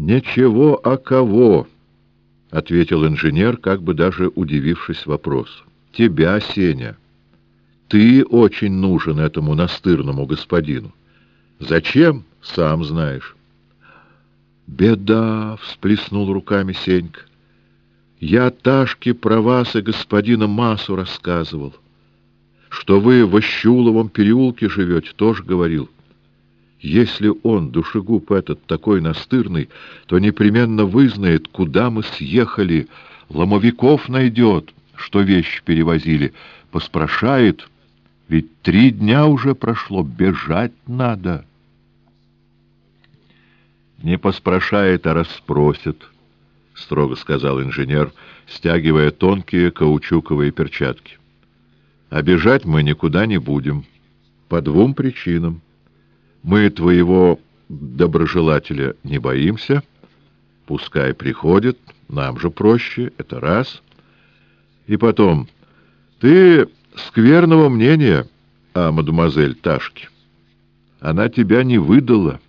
«Ничего, а кого?» — ответил инженер, как бы даже удивившись вопросу. «Тебя, Сеня. Ты очень нужен этому настырному господину. Зачем, сам знаешь». «Беда!» — всплеснул руками Сенька. «Я Ташке про вас и господина Масу рассказывал. Что вы в Ощуловом переулке живете, тоже говорил». Если он, душегуб этот, такой настырный, то непременно вызнает, куда мы съехали, ломовиков найдет, что вещи перевозили, поспрашает, ведь три дня уже прошло, бежать надо. Не поспрашает, а расспросит, — строго сказал инженер, стягивая тонкие каучуковые перчатки. А бежать мы никуда не будем, по двум причинам. Мы твоего доброжелателя не боимся, пускай приходит, нам же проще, это раз. И потом, ты скверного мнения о мадемуазель Ташке. Она тебя не выдала,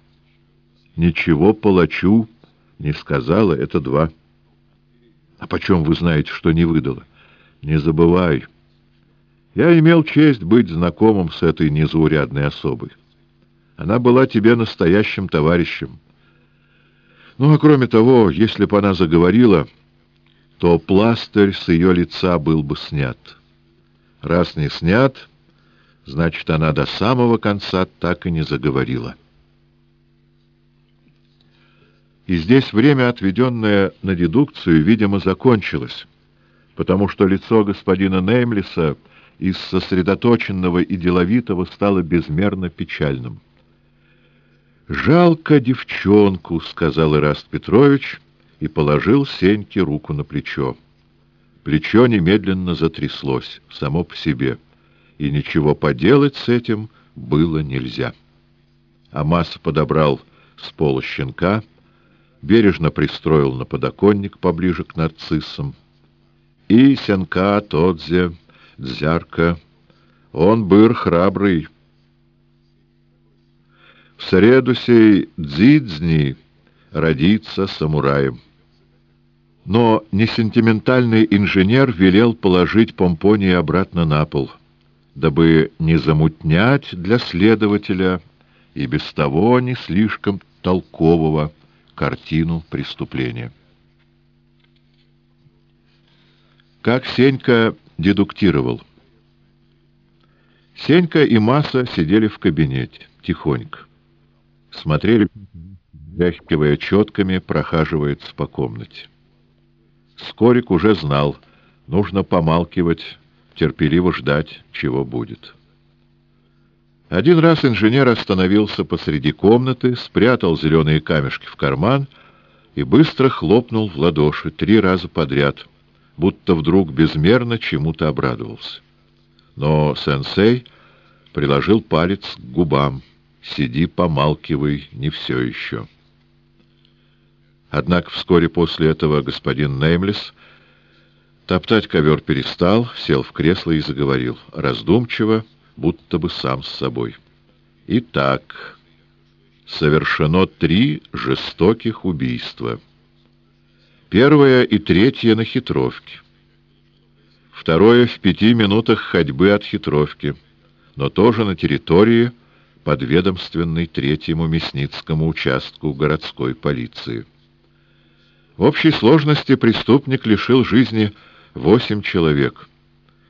ничего палачу не сказала, это два. А почем вы знаете, что не выдала? Не забывай. Я имел честь быть знакомым с этой незаурядной особой. Она была тебе настоящим товарищем. Ну, а кроме того, если бы она заговорила, то пластырь с ее лица был бы снят. Раз не снят, значит, она до самого конца так и не заговорила. И здесь время, отведенное на дедукцию, видимо, закончилось, потому что лицо господина Неймлиса из сосредоточенного и деловитого стало безмерно печальным. «Жалко девчонку», — сказал Ираст Петрович и положил Сеньке руку на плечо. Плечо немедленно затряслось, само по себе, и ничего поделать с этим было нельзя. Амас подобрал с пола щенка, бережно пристроил на подоконник поближе к нарциссам. И Сенка, Тодзе, Дзярка, он был храбрый, в среду сей Дзидзни родится самураем. Но несентиментальный инженер велел положить помпоний обратно на пол, дабы не замутнять для следователя и без того не слишком толкового картину преступления. Как Сенька дедуктировал. Сенька и Маса сидели в кабинете, тихонько смотрели, бряхкивая четками, прохаживается по комнате. Скорик уже знал, нужно помалкивать, терпеливо ждать, чего будет. Один раз инженер остановился посреди комнаты, спрятал зеленые камешки в карман и быстро хлопнул в ладоши три раза подряд, будто вдруг безмерно чему-то обрадовался. Но сенсей приложил палец к губам. Сиди, помалкивай, не все еще. Однако вскоре после этого господин Неймлес топтать ковер перестал, сел в кресло и заговорил, раздумчиво, будто бы сам с собой. Итак, совершено три жестоких убийства. Первое и третье на хитровке. Второе в пяти минутах ходьбы от хитровки, но тоже на территории подведомственный третьему Мясницкому участку городской полиции. В общей сложности преступник лишил жизни восемь человек.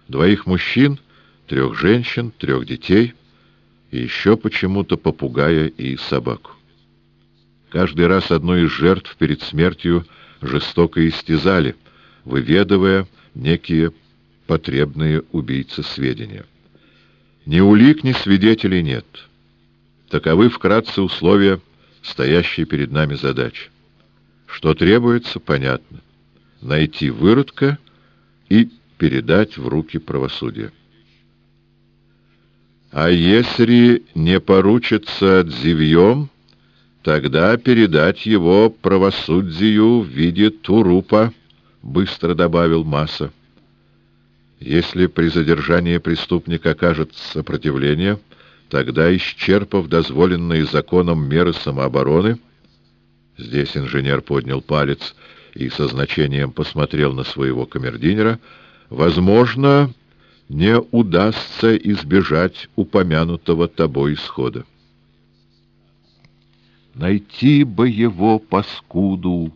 Двоих мужчин, трех женщин, трех детей и еще почему-то попугая и собаку. Каждый раз одну из жертв перед смертью жестоко истязали, выведывая некие потребные убийцы сведения. Ни улик, ни свидетелей нет. Таковы вкратце условия стоящей перед нами задачи. Что требуется, понятно. Найти выродка и передать в руки правосудия. А если не поручится дзивьем, тогда передать его правосудию в виде турупа, — быстро добавил Масса. Если при задержании преступник окажет сопротивление, — Тогда, исчерпав дозволенные законом меры самообороны, Здесь инженер поднял палец и со значением посмотрел на своего камердинера. Возможно, не удастся избежать упомянутого тобой исхода. Найти бы его паскуду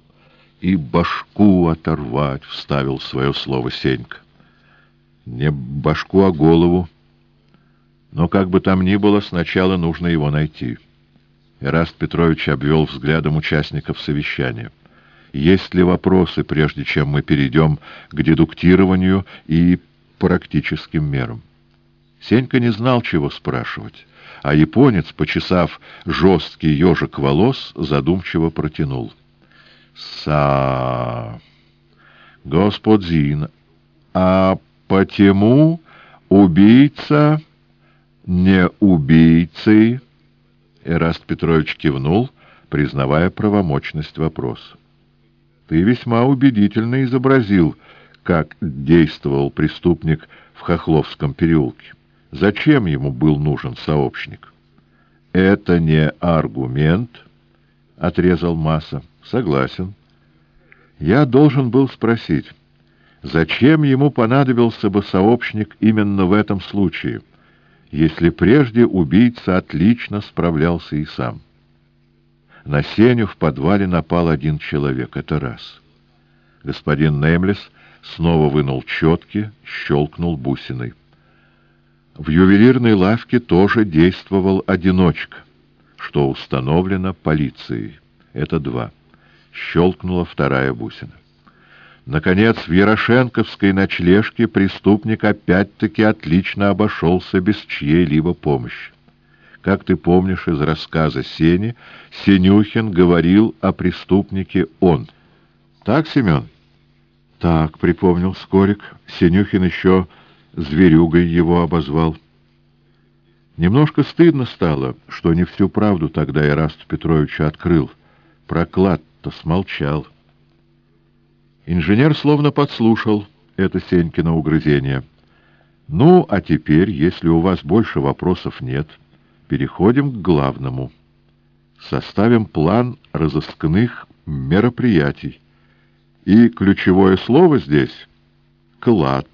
и башку оторвать, — вставил свое слово Сенька. Не башку, а голову. Но как бы там ни было, сначала нужно его найти. Эраст Петрович обвел взглядом участников совещания. Есть ли вопросы, прежде чем мы перейдем к дедуктированию и практическим мерам? Сенька не знал, чего спрашивать, а японец, почесав жесткий ежик волос, задумчиво протянул. «Са... господин, а почему убийца не убийцы?» Эраст Петрович кивнул, признавая правомочность вопроса. «Ты весьма убедительно изобразил, как действовал преступник в Хохловском переулке. Зачем ему был нужен сообщник?» «Это не аргумент», — отрезал Масса. «Согласен. Я должен был спросить, зачем ему понадобился бы сообщник именно в этом случае?» Если прежде убийца отлично справлялся и сам. На Сеню в подвале напал один человек, это раз. Господин Неймлес снова вынул четки, щелкнул бусиной. В ювелирной лавке тоже действовал одиночка, что установлено полицией. Это два. Щелкнула вторая бусина. Наконец, в Ярошенковской ночлежке преступник опять-таки отлично обошелся без чьей-либо помощи. Как ты помнишь из рассказа Сени, Сенюхин говорил о преступнике он. Так, Семен? Так, припомнил Скорик. Сенюхин еще зверюгой его обозвал. Немножко стыдно стало, что не всю правду тогда Ираст Петрович открыл. Проклад-то смолчал. Инженер словно подслушал это Сенькино угрызение. «Ну, а теперь, если у вас больше вопросов нет, переходим к главному. Составим план разыскных мероприятий. И ключевое слово здесь — клад».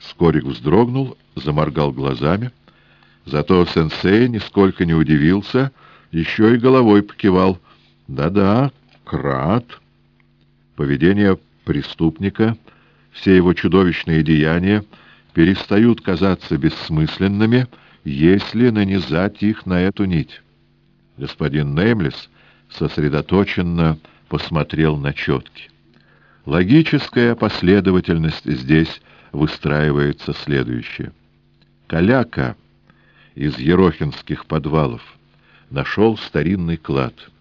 Скорик вздрогнул, заморгал глазами. Зато сенсей нисколько не удивился, еще и головой покивал. «Да-да, Крат, поведение преступника, все его чудовищные деяния перестают казаться бессмысленными, если нанизать их на эту нить. Господин Неймлес сосредоточенно посмотрел на четки. Логическая последовательность здесь выстраивается следующее. Каляка из ерохинских подвалов нашел старинный клад —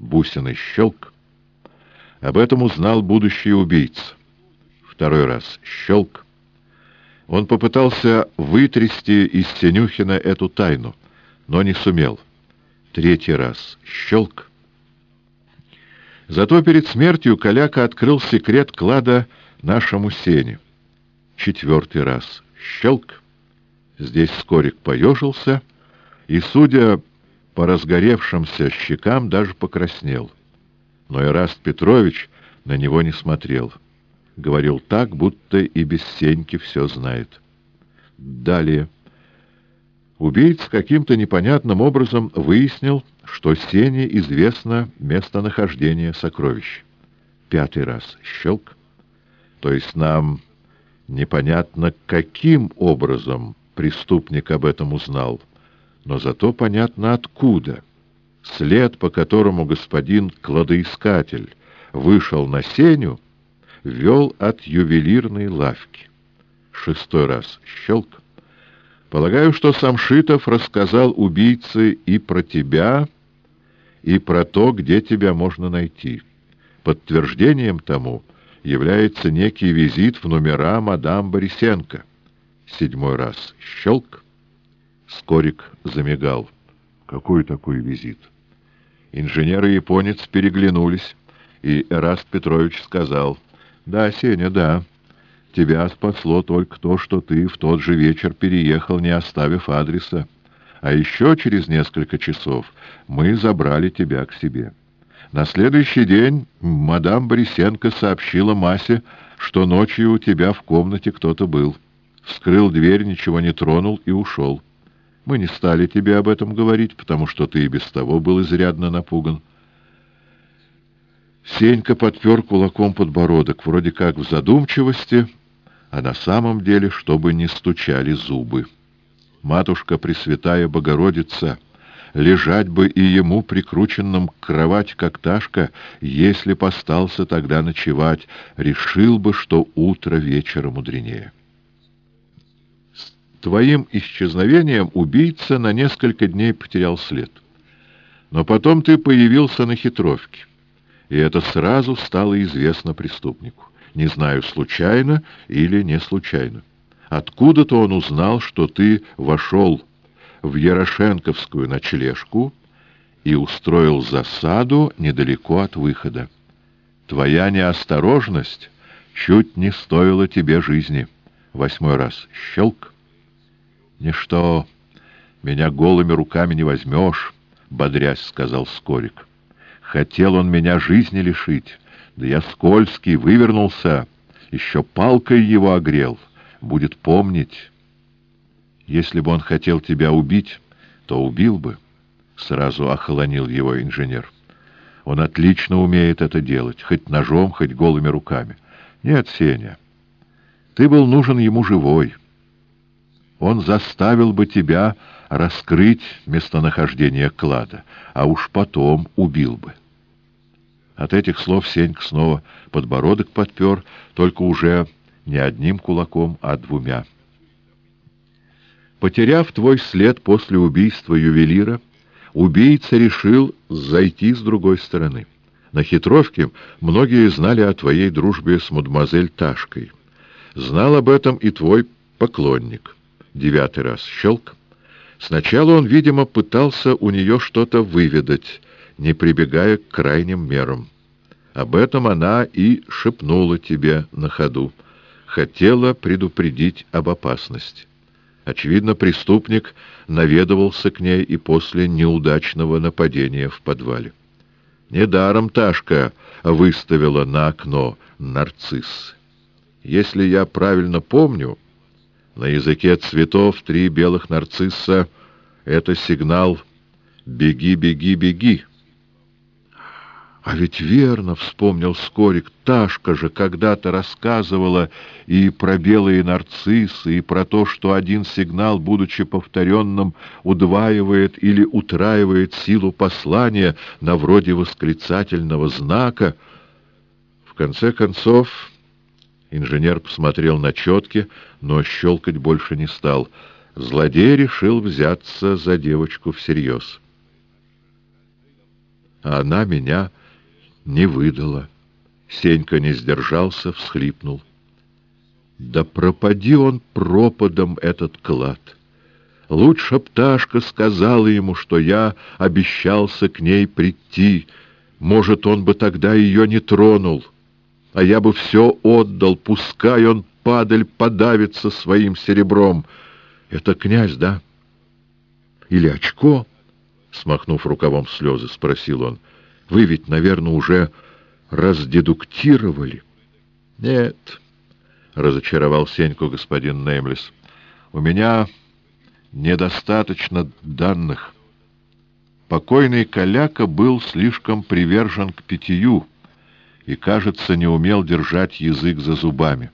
бусиный щелк. Об этом узнал будущий убийца. Второй раз щелк. Он попытался вытрясти из Сенюхина эту тайну, но не сумел. Третий раз щелк. Зато перед смертью Каляка открыл секрет клада нашему Сене. Четвертый раз щелк. Здесь Скорик поежился, и, судя по разгоревшимся щекам даже покраснел. Но Ираст Петрович на него не смотрел. Говорил так, будто и без Сеньки все знает. Далее. Убийц каким-то непонятным образом выяснил, что Сене известно местонахождение сокровищ. Пятый раз щелк. То есть нам непонятно, каким образом преступник об этом узнал но зато понятно откуда. След, по которому господин кладоискатель вышел на сеню, вел от ювелирной лавки. Шестой раз щелк. Полагаю, что Самшитов рассказал убийце и про тебя, и про то, где тебя можно найти. Подтверждением тому является некий визит в номера мадам Борисенко. Седьмой раз щелк. Скорик замигал. Какой такой визит? Инженер и японец переглянулись, и Эраст Петрович сказал, «Да, Сеня, да. Тебя спасло только то, что ты в тот же вечер переехал, не оставив адреса. А еще через несколько часов мы забрали тебя к себе. На следующий день мадам Борисенко сообщила Масе, что ночью у тебя в комнате кто-то был. Вскрыл дверь, ничего не тронул и ушел. Мы не стали тебе об этом говорить, потому что ты и без того был изрядно напуган. Сенька подпер кулаком подбородок, вроде как в задумчивости, а на самом деле, чтобы не стучали зубы. Матушка Пресвятая Богородица, лежать бы и ему прикрученным к кровати, как Ташка, если постался тогда ночевать, решил бы, что утро вечера мудренее. Твоим исчезновением убийца на несколько дней потерял след. Но потом ты появился на хитровке и это сразу стало известно преступнику. Не знаю, случайно или не случайно. Откуда-то он узнал, что ты вошел в Ярошенковскую ночлежку и устроил засаду недалеко от выхода. Твоя неосторожность чуть не стоила тебе жизни. Восьмой раз. Щелк. Ничто, меня голыми руками не возьмешь, — бодрясь сказал Скорик. Хотел он меня жизни лишить, да я скользкий, вывернулся, еще палкой его огрел, будет помнить. Если бы он хотел тебя убить, то убил бы, — сразу охолонил его инженер. Он отлично умеет это делать, хоть ножом, хоть голыми руками. Нет, Сеня, ты был нужен ему живой. Он заставил бы тебя раскрыть местонахождение клада, а уж потом убил бы. От этих слов Сенька снова подбородок подпер, только уже не одним кулаком, а двумя. Потеряв твой след после убийства ювелира, убийца решил зайти с другой стороны. На хитровке многие знали о твоей дружбе с мадемуазель Ташкой. Знал об этом и твой поклонник. Девятый раз щелк. Сначала он, видимо, пытался у нее что-то выведать, не прибегая к крайним мерам. Об этом она и шепнула тебе на ходу. Хотела предупредить об опасности. Очевидно, преступник наведывался к ней и после неудачного нападения в подвале. Недаром Ташка выставила на окно нарцисс. Если я правильно помню, на языке цветов три белых нарцисса — это сигнал «беги, беги, беги». А ведь верно, — вспомнил Скорик, — Ташка же когда-то рассказывала и про белые нарциссы, и про то, что один сигнал, будучи повторенным, удваивает или утраивает силу послания на вроде восклицательного знака. В конце концов, инженер посмотрел на четки, но щелкать больше не стал. Злодей решил взяться за девочку всерьез. А она меня не выдала. Сенька не сдержался, всхлипнул. Да пропади он пропадом этот клад. Лучше пташка сказала ему, что я обещался к ней прийти. Может, он бы тогда ее не тронул. А я бы все отдал, пускай он, падаль, подавится своим серебром. Это князь, да? Или очко? Смахнув рукавом слезы, спросил он. — вы ведь, наверное, уже раздедуктировали. — Нет, — разочаровал Сеньку господин Неймлис, — у меня недостаточно данных. Покойный Каляка был слишком привержен к питью и, кажется, не умел держать язык за зубами.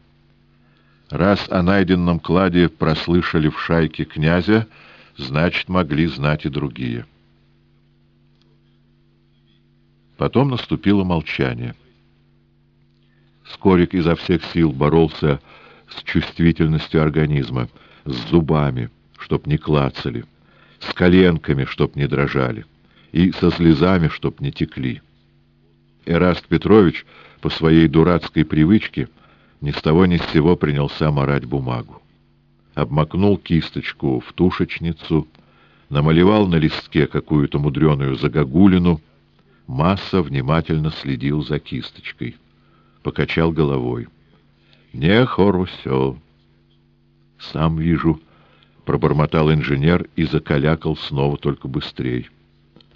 Раз о найденном кладе прослышали в шайке князя, значит, могли знать и другие. — Потом наступило молчание. Скорик изо всех сил боролся с чувствительностью организма, с зубами, чтоб не клацали, с коленками, чтоб не дрожали, и со слезами, чтоб не текли. Эраст Петрович по своей дурацкой привычке ни с того ни с сего принялся морать бумагу. Обмакнул кисточку в тушечницу, намалевал на листке какую-то мудреную загогулину — Масса внимательно следил за кисточкой. Покачал головой. «Не хорошо. Сам вижу. пробормотал инженер и закалякал снова только быстрее.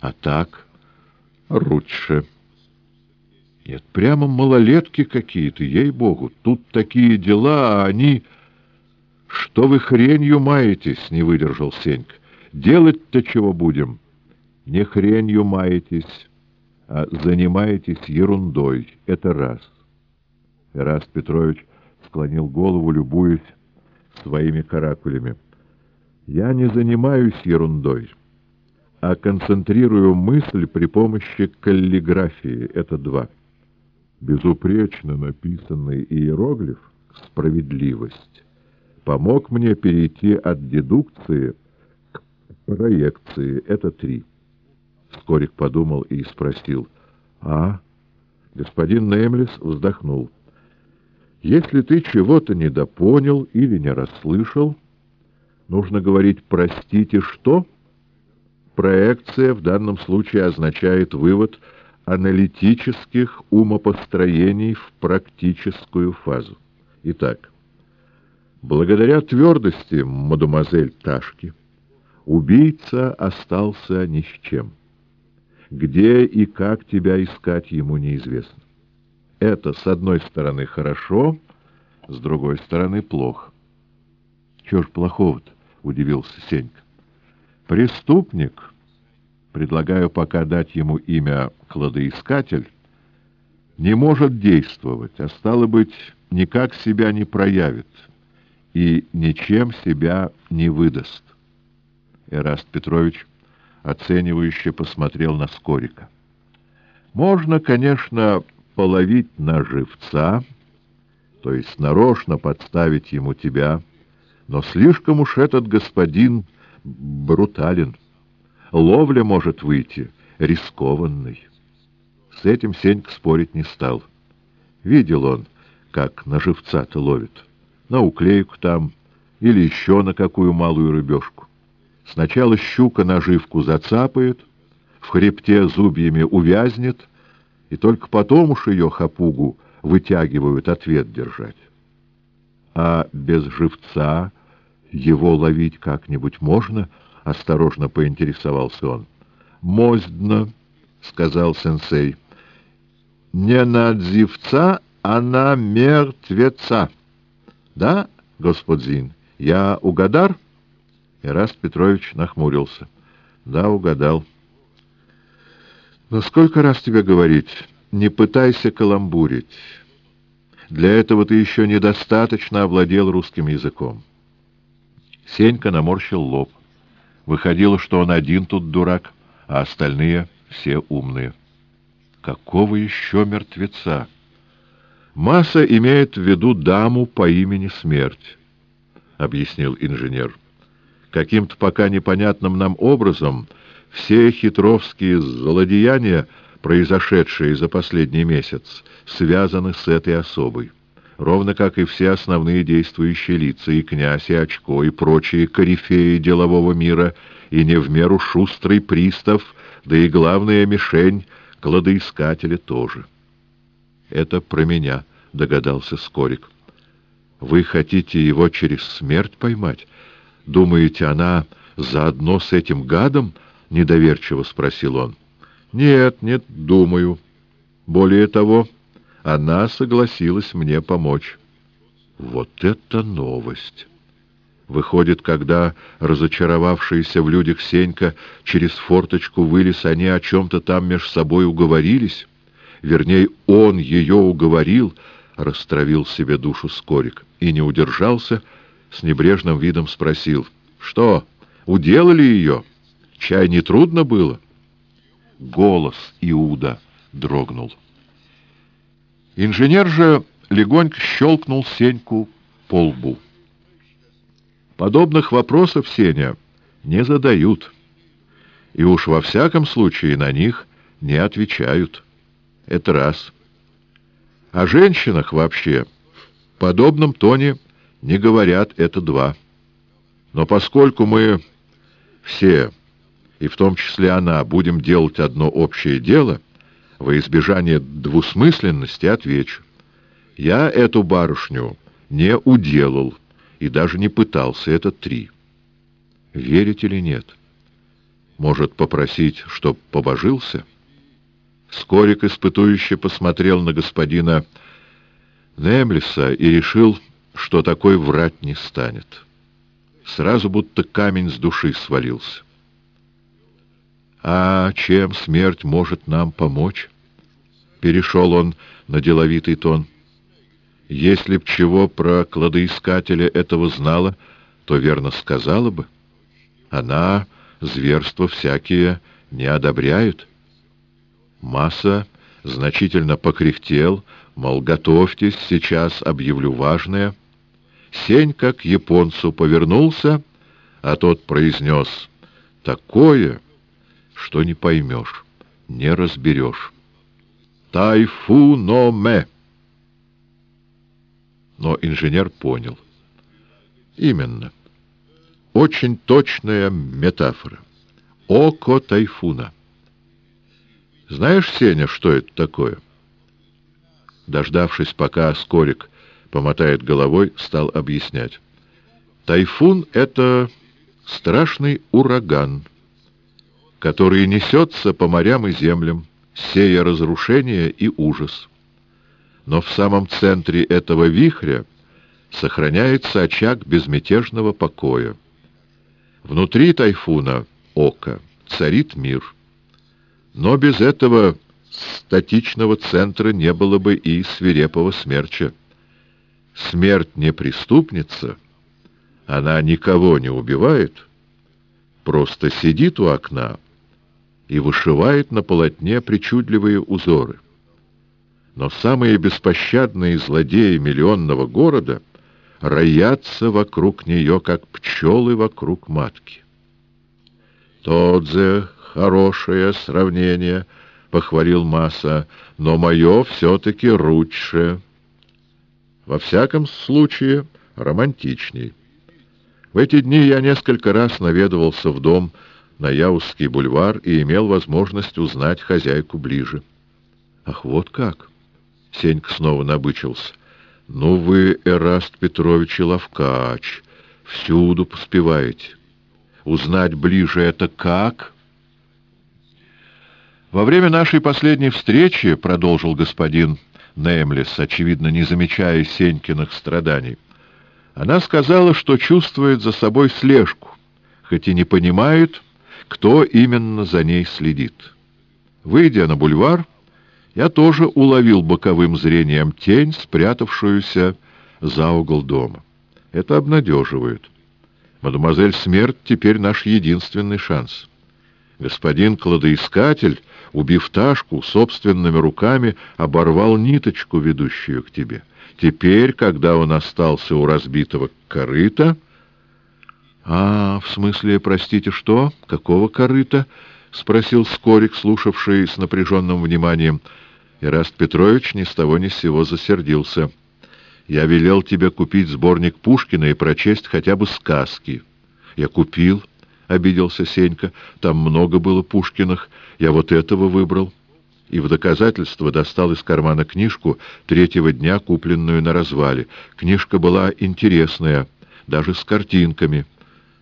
А так, лучше. Нет, прямо малолетки какие-то, ей-богу. Тут такие дела, а они... Что вы хренью маетесь, не выдержал Сенька. Делать-то чего будем? Не хренью маетесь, а занимаетесь ерундой. Это раз. Эраст Петрович склонил голову, любуясь своими каракулями. Я не занимаюсь ерундой, а концентрирую мысль при помощи каллиграфии. Это два. Безупречно написанный иероглиф «Справедливость» помог мне перейти от дедукции к проекции. Это три. Скорик подумал и спросил. «А?» Господин Неймлис вздохнул. «Если ты чего-то недопонял или не расслышал, нужно говорить «простите, что?» Проекция в данном случае означает вывод аналитических умопостроений в практическую фазу. Итак, благодаря твердости мадемуазель Ташки убийца остался ни с чем. Где и как тебя искать ему неизвестно. Это, с одной стороны, хорошо, с другой стороны, плохо. Чего ж плохого-то? — удивился Сенька. Преступник, предлагаю пока дать ему имя кладоискатель, не может действовать, а стало быть, никак себя не проявит и ничем себя не выдаст. Эраст Петрович оценивающе посмотрел на Скорика. Можно, конечно, половить на живца, то есть нарочно подставить ему тебя, но слишком уж этот господин брутален. Ловля может выйти рискованной. С этим Сенька спорить не стал. Видел он, как на живца-то ловит. На уклейку там или еще на какую малую рыбешку. Сначала щука наживку зацапает, в хребте зубьями увязнет, и только потом уж ее хапугу вытягивают ответ держать. А без живца его ловить как-нибудь можно? — осторожно поинтересовался он. — Моздно, — сказал сенсей. — Не на дзивца, а на мертвеца. — Да, господин, я угадар? — Ираст Петрович нахмурился. Да, угадал. Но сколько раз тебе говорить, не пытайся каламбурить. Для этого ты еще недостаточно овладел русским языком. Сенька наморщил лоб. Выходило, что он один тут дурак, а остальные все умные. Какого еще мертвеца? Масса имеет в виду даму по имени Смерть, — объяснил инженер. Каким-то пока непонятным нам образом все хитровские злодеяния, произошедшие за последний месяц, связаны с этой особой. Ровно как и все основные действующие лица, и князь, и очко, и прочие корифеи делового мира, и не в меру шустрый пристав, да и главная мишень — кладоискатели тоже. «Это про меня», — догадался Скорик. «Вы хотите его через смерть поймать?» Думаете, она заодно с этим гадом? — недоверчиво спросил он. — Нет, нет, думаю. Более того, она согласилась мне помочь. Вот это новость! Выходит, когда разочаровавшийся в людях Сенька через форточку вылез, они о чем-то там меж собой уговорились? Вернее, он ее уговорил, растравил себе душу Скорик, и не удержался, — с небрежным видом спросил. «Что, уделали ее? Чай не трудно было?» Голос Иуда дрогнул. Инженер же легонько щелкнул Сеньку по лбу. Подобных вопросов, Сеня, не задают. И уж во всяком случае на них не отвечают. Это раз. О женщинах вообще в подобном тоне не говорят это два. Но поскольку мы все, и в том числе она, будем делать одно общее дело, во избежание двусмысленности отвечу. Я эту барышню не уделал и даже не пытался, это три. Верить или нет? Может, попросить, чтоб побожился? Скорик испытующе посмотрел на господина Немлиса и решил, что такой врать не станет. Сразу будто камень с души свалился. «А чем смерть может нам помочь?» Перешел он на деловитый тон. «Если б чего про кладоискателя этого знала, то верно сказала бы. Она зверства всякие не одобряет». Масса значительно покряхтел, мол, готовьтесь, сейчас объявлю важное. Сень, как японцу, повернулся, а тот произнес «такое, что не поймешь, не разберешь». «Тайфу-но-ме». Но инженер понял. Именно. Очень точная метафора. Око тайфуна. Знаешь, Сеня, что это такое? Дождавшись, пока Скорик помотает головой, стал объяснять. Тайфун — это страшный ураган, который несется по морям и землям, сея разрушение и ужас. Но в самом центре этого вихря сохраняется очаг безмятежного покоя. Внутри тайфуна, ока, царит мир — но без этого статичного центра не было бы и свирепого смерча. Смерть не преступница, она никого не убивает, просто сидит у окна и вышивает на полотне причудливые узоры. Но самые беспощадные злодеи миллионного города роятся вокруг нее, как пчелы вокруг матки. Тодзе хорошее сравнение, — похвалил Масса, — но мое все-таки лучше. Во всяком случае, романтичней. В эти дни я несколько раз наведывался в дом на Яузский бульвар и имел возможность узнать хозяйку ближе. Ах, вот как! Сенька снова набычился. Ну вы, Эраст Петрович и Лавкач, всюду поспеваете. Узнать ближе это как? Во время нашей последней встречи, — продолжил господин Неймлес, очевидно, не замечая Сенькиных страданий, — она сказала, что чувствует за собой слежку, хоть и не понимает, кто именно за ней следит. Выйдя на бульвар, я тоже уловил боковым зрением тень, спрятавшуюся за угол дома. Это обнадеживает. Мадемуазель Смерть теперь наш единственный шанс. Господин кладоискатель убив Ташку, собственными руками оборвал ниточку, ведущую к тебе. Теперь, когда он остался у разбитого корыта... — А, в смысле, простите, что? Какого корыта? — спросил Скорик, слушавший с напряженным вниманием. Ираст Петрович ни с того ни с сего засердился. — Я велел тебе купить сборник Пушкина и прочесть хотя бы сказки. — Я купил, — обиделся Сенька. — Там много было Пушкиных. Я вот этого выбрал. И в доказательство достал из кармана книжку третьего дня, купленную на развале. Книжка была интересная, даже с картинками.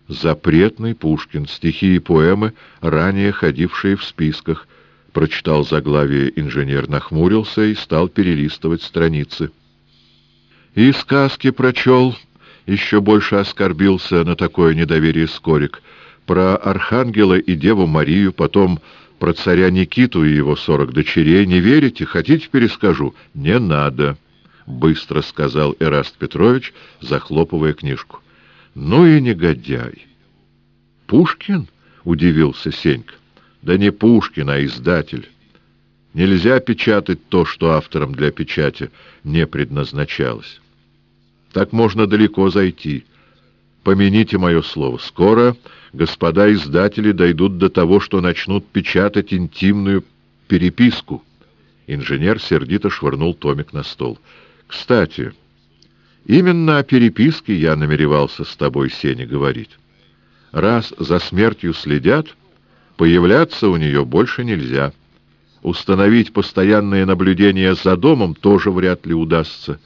«Запретный Пушкин. Стихи и поэмы, ранее ходившие в списках». Прочитал заглавие инженер, нахмурился и стал перелистывать страницы. И сказки прочел, еще больше оскорбился на такое недоверие Скорик. Про Архангела и Деву Марию, потом про царя Никиту и его сорок дочерей не верите? Хотите, перескажу? Не надо, — быстро сказал Эраст Петрович, захлопывая книжку. Ну и негодяй. Пушкин? — удивился Сенька. Да не Пушкин, а издатель. Нельзя печатать то, что автором для печати не предназначалось. Так можно далеко зайти. Помяните мое слово. Скоро господа издатели дойдут до того, что начнут печатать интимную переписку. Инженер сердито швырнул томик на стол. Кстати, именно о переписке я намеревался с тобой, Сеня, говорить. Раз за смертью следят, появляться у нее больше нельзя. Установить постоянное наблюдение за домом тоже вряд ли удастся.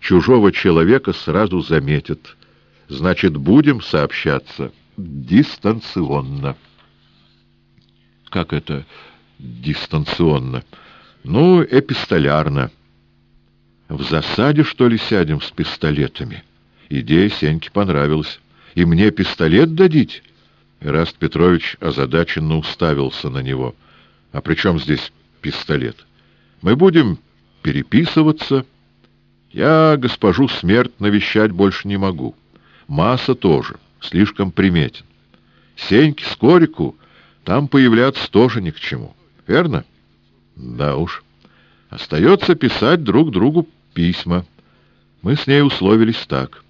Чужого человека сразу заметят. Значит, будем сообщаться дистанционно. Как это дистанционно? Ну, эпистолярно. В засаде, что ли, сядем с пистолетами? Идея Сеньке понравилась. И мне пистолет дадите? Ираст Петрович озадаченно уставился на него. А при чем здесь пистолет? Мы будем переписываться. Я госпожу смерть навещать больше не могу. Масса тоже, слишком приметен. Сеньке, Скорику там появляться тоже ни к чему. Верно? Да уж. Остается писать друг другу письма. Мы с ней условились так.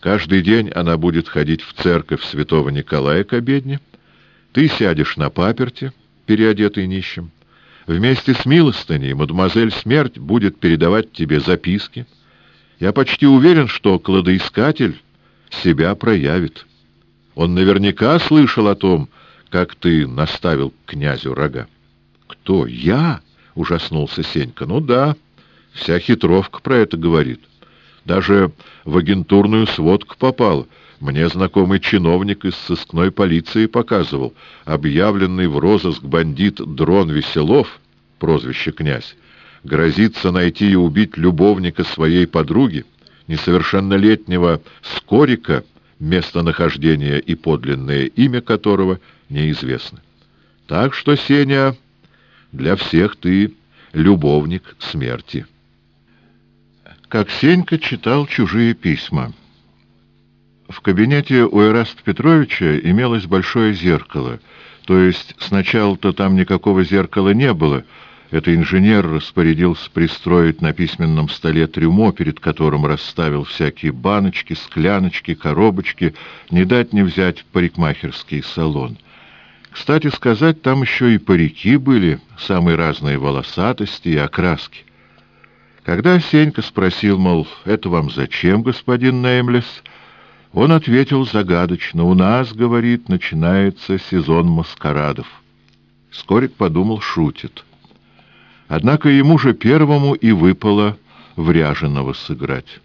Каждый день она будет ходить в церковь святого Николая к обедне. Ты сядешь на паперте, переодетый нищим. Вместе с милостыней мадемуазель Смерть будет передавать тебе записки. Я почти уверен, что кладоискатель себя проявит. Он наверняка слышал о том, как ты наставил князю рога. — Кто? Я? — ужаснулся Сенька. — Ну да, вся хитровка про это говорит. Даже в агентурную сводку попал. Мне знакомый чиновник из сыскной полиции показывал. Объявленный в розыск бандит Дрон Веселов, прозвище «Князь», грозится найти и убить любовника своей подруги, несовершеннолетнего Скорика, местонахождение и подлинное имя которого неизвестны. Так что, Сеня, для всех ты любовник смерти. Как Сенька читал чужие письма. В кабинете у Эраста Петровича имелось большое зеркало, то есть сначала-то там никакого зеркала не было, это инженер распорядился пристроить на письменном столе трюмо, перед которым расставил всякие баночки, скляночки, коробочки, не дать не взять парикмахерский салон. Кстати сказать, там еще и парики были, самые разные волосатости и окраски. Когда Сенька спросил, мол, это вам зачем, господин Неймлес, он ответил загадочно, у нас, говорит, начинается сезон маскарадов. Скорик подумал, шутит. Однако ему же первому и выпало вряженого сыграть.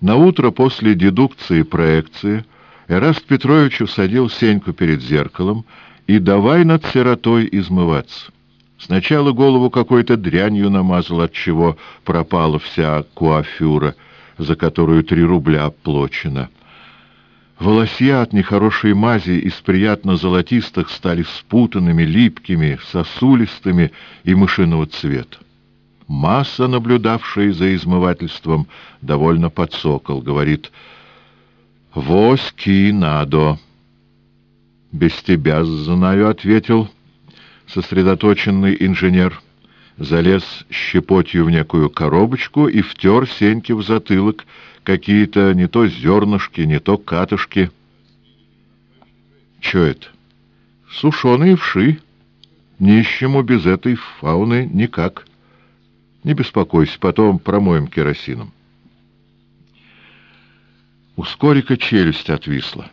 На утро после дедукции и проекции Эраст Петрович усадил Сеньку перед зеркалом и давай над сиротой измываться. Сначала голову какой-то дрянью намазал, от чего пропала вся куафюра, за которую три рубля оплачено. Волосья от нехорошей мази из приятно золотистых стали спутанными, липкими, сосулистыми и мышиного цвета. Масса, наблюдавшая за измывательством, довольно подсокол, говорит «Вось ки надо». «Без тебя знаю», — ответил сосредоточенный инженер. Залез щепотью в некую коробочку и втер Сеньке в затылок какие-то не то зернышки, не то катышки. Че это? Сушеные вши. Нищему без этой фауны никак. Не беспокойся, потом промоем керосином. У Скорика челюсть отвисла.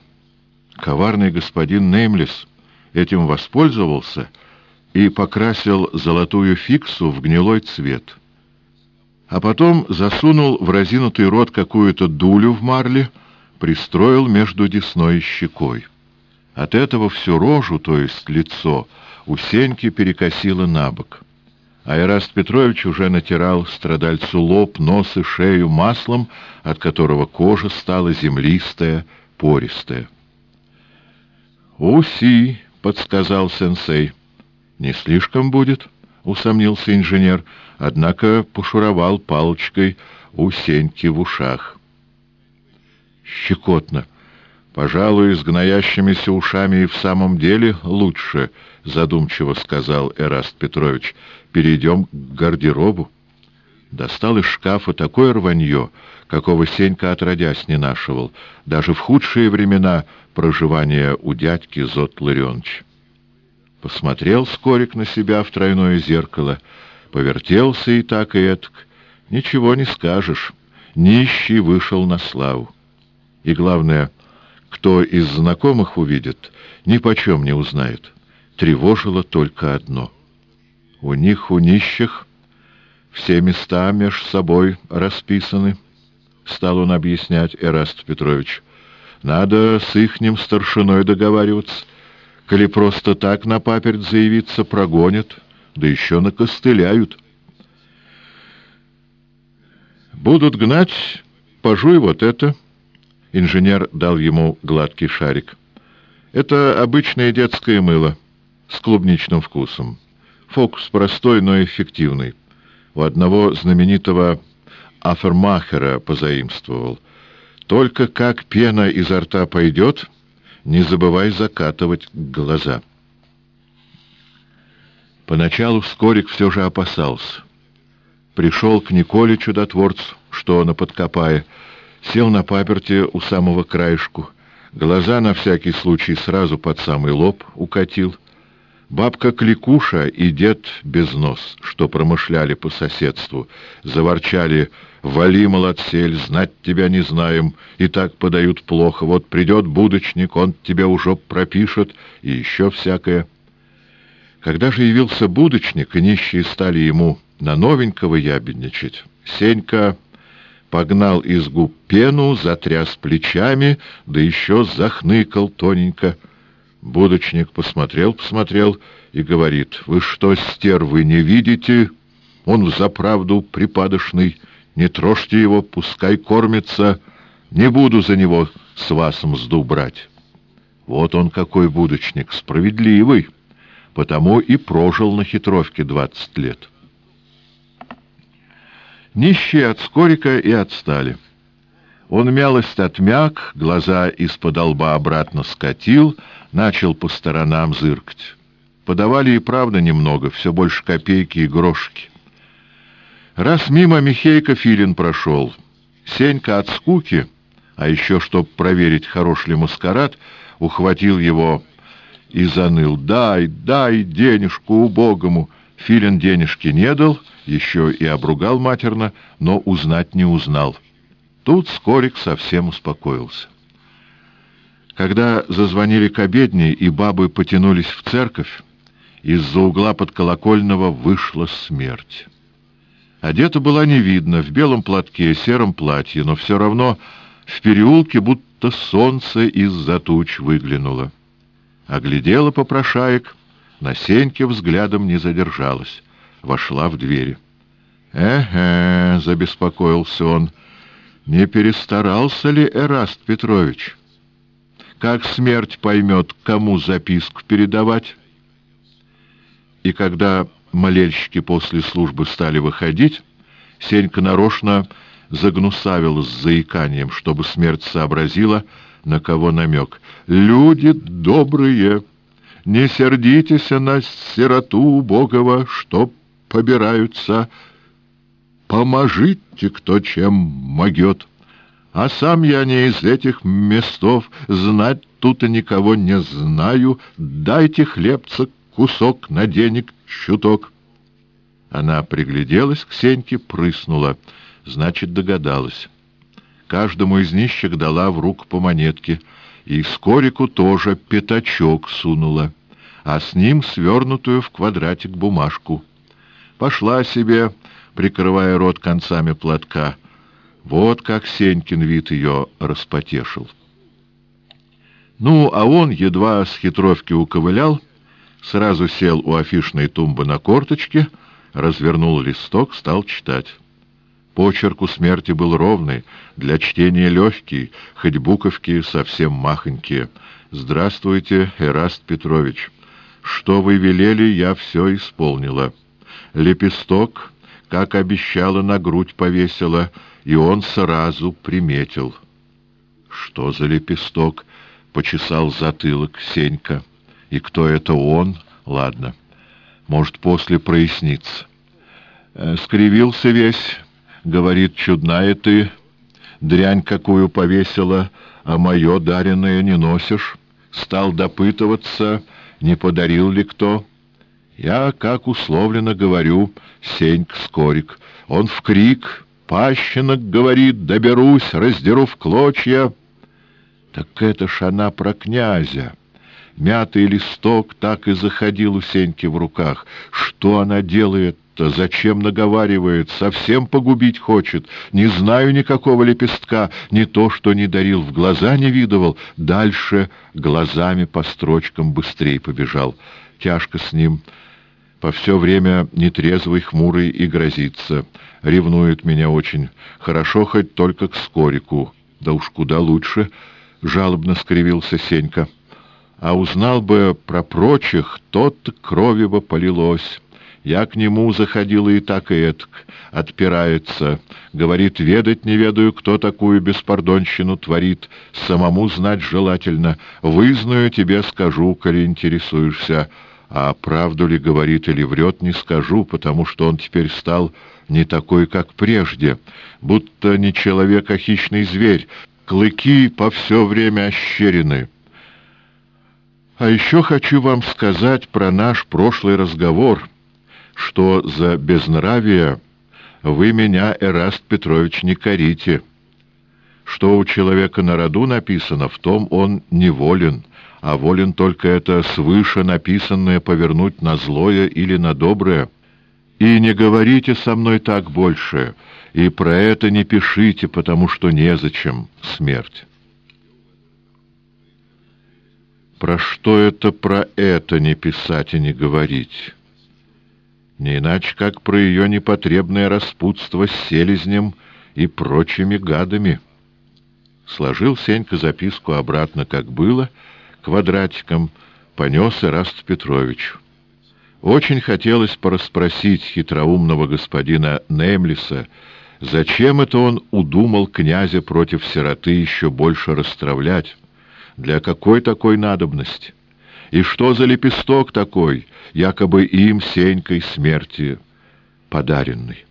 Коварный господин Неймлес этим воспользовался — и покрасил золотую фиксу в гнилой цвет. А потом засунул в разинутый рот какую-то дулю в марле, пристроил между десной и щекой. От этого всю рожу, то есть лицо, у Сеньки перекосило на бок. Айраст Петрович уже натирал страдальцу лоб, нос и шею маслом, от которого кожа стала землистая, пористая. «Уси», — подсказал сенсей. «Не слишком будет?» — усомнился инженер, однако пошуровал палочкой у Сеньки в ушах. «Щекотно. Пожалуй, с гноящимися ушами и в самом деле лучше», — задумчиво сказал Эраст Петрович. «Перейдем к гардеробу». Достал из шкафа такое рванье, какого Сенька отродясь не нашивал, даже в худшие времена проживания у дядьки Зот Ларионовича. Посмотрел Скорик на себя в тройное зеркало, повертелся и так, и этак. Ничего не скажешь. Нищий вышел на славу. И главное, кто из знакомых увидит, ни почем не узнает. Тревожило только одно. У них, у нищих, все места меж собой расписаны, — стал он объяснять Эраст Петрович. Надо с ихним старшиной договариваться. Коли просто так на паперть заявиться, прогонят, да еще накостыляют. Будут гнать, пожуй вот это. Инженер дал ему гладкий шарик. Это обычное детское мыло с клубничным вкусом. Фокус простой, но эффективный. У одного знаменитого Афермахера позаимствовал. Только как пена изо рта пойдет, не забывай закатывать глаза. Поначалу Скорик все же опасался. Пришел к Николе чудотворцу, что на подкопае, сел на паперте у самого краешку, глаза на всякий случай сразу под самый лоб укатил — Бабка Кликуша и дед Безнос, что промышляли по соседству, заворчали «Вали, молодсель, знать тебя не знаем, и так подают плохо, вот придет будочник, он тебя уже пропишет» и еще всякое. Когда же явился будочник, и нищие стали ему на новенького ябедничать, Сенька погнал из губ пену, затряс плечами, да еще захныкал тоненько — Будочник посмотрел, посмотрел и говорит, «Вы что, стервы, не видите? Он взаправду припадочный. Не трожьте его, пускай кормится. Не буду за него с вас мзду брать». Вот он какой будочник, справедливый, потому и прожил на хитровке двадцать лет. Нищие от скорика и отстали. Он мялость отмяк, глаза из-под лба обратно скатил, начал по сторонам зыркать. Подавали и правда немного, все больше копейки и грошки. Раз мимо Михейка Филин прошел, Сенька от скуки, а еще, чтоб проверить, хорош ли маскарад, ухватил его и заныл. «Дай, дай денежку убогому!» Филин денежки не дал, еще и обругал матерно, но узнать не узнал. Тут Скорик совсем успокоился. Когда зазвонили к обедне, и бабы потянулись в церковь, из-за угла под колокольного вышла смерть. Одета была не видно, в белом платке, сером платье, но все равно в переулке будто солнце из-за туч выглянуло. Оглядела попрошаек, на Сеньке взглядом не задержалась, вошла в двери. «Э-э», — забеспокоился он, — не перестарался ли Эраст Петрович? Как смерть поймет, кому записку передавать? И когда молельщики после службы стали выходить, Сенька нарочно загнусавил с заиканием, чтобы смерть сообразила, на кого намек. «Люди добрые, не сердитесь на сироту убогого, что побираются поможите, кто чем могет. А сам я не из этих местов, знать тут и никого не знаю. Дайте хлебца кусок на денег чуток. Она пригляделась к Сеньке, прыснула. Значит, догадалась. Каждому из нищих дала в руку по монетке, и Скорику тоже пятачок сунула, а с ним свернутую в квадратик бумажку. Пошла себе прикрывая рот концами платка. Вот как Сенькин вид ее распотешил. Ну, а он, едва с хитровки уковылял, сразу сел у афишной тумбы на корточке, развернул листок, стал читать. Почерк у смерти был ровный, для чтения легкий, хоть буковки совсем махонькие. «Здравствуйте, Эраст Петрович. Что вы велели, я все исполнила. Лепесток как обещала, на грудь повесила, и он сразу приметил. «Что за лепесток?» — почесал затылок Сенька. «И кто это он? Ладно, может, после прояснится». Э, скривился весь, говорит, чудная ты, дрянь какую повесила, а мое даренное не носишь. Стал допытываться, не подарил ли кто. Я, как условлено, говорю, Сеньк Скорик. Он в крик, пащенок говорит, доберусь, раздеру в клочья. Так это ж она про князя. Мятый листок так и заходил у Сеньки в руках. Что она делает-то? Зачем наговаривает? Совсем погубить хочет? Не знаю никакого лепестка. Не то, что не дарил, в глаза не видывал. Дальше глазами по строчкам быстрее побежал. Тяжко с ним. По все время нетрезвый, хмурый и грозится. Ревнует меня очень. Хорошо хоть только к скорику. Да уж куда лучше, — жалобно скривился Сенька. А узнал бы про прочих, тот крови бы полилось. Я к нему заходил и так и этак, отпирается. Говорит, ведать не ведаю, кто такую беспардонщину творит. Самому знать желательно. Вызнаю тебе скажу, коли интересуешься. А правду ли говорит или врет, не скажу, потому что он теперь стал не такой, как прежде. Будто не человек, а хищный зверь. Клыки по все время ощерены. А еще хочу вам сказать про наш прошлый разговор, что за безнравие вы меня, Эраст Петрович, не корите. Что у человека на роду написано, в том он неволен, а волен только это свыше написанное повернуть на злое или на доброе. И не говорите со мной так больше, и про это не пишите, потому что незачем смерть. Про что это про это не писать и не говорить? Не иначе, как про ее непотребное распутство с селезнем и прочими гадами. Сложил Сенька записку обратно, как было, квадратиком, понес Ираст Петрович. Очень хотелось порасспросить хитроумного господина Немлиса, зачем это он удумал князя против сироты еще больше расстравлять. Для какой такой надобности? И что за лепесток такой, якобы им, Сенькой, смерти подаренный?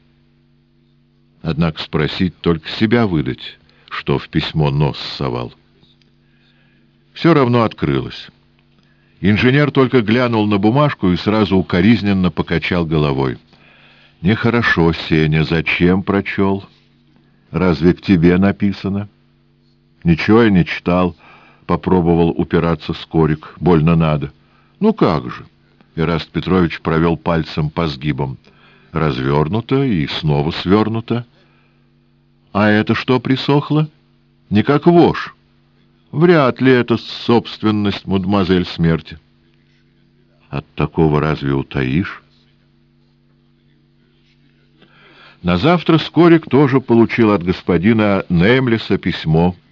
Однако спросить только себя выдать, что в письмо нос совал. Все равно открылось. Инженер только глянул на бумажку и сразу укоризненно покачал головой. «Нехорошо, Сеня, зачем прочел? Разве к тебе написано?» «Ничего я не читал». — попробовал упираться Скорик. — Больно надо. — Ну как же? Ираст Петрович провел пальцем по сгибам. Развернуто и снова свернуто. — А это что присохло? — Не как вошь. Вряд ли это собственность мадемуазель смерти. От такого разве утаишь? На завтра Скорик тоже получил от господина Немлиса письмо —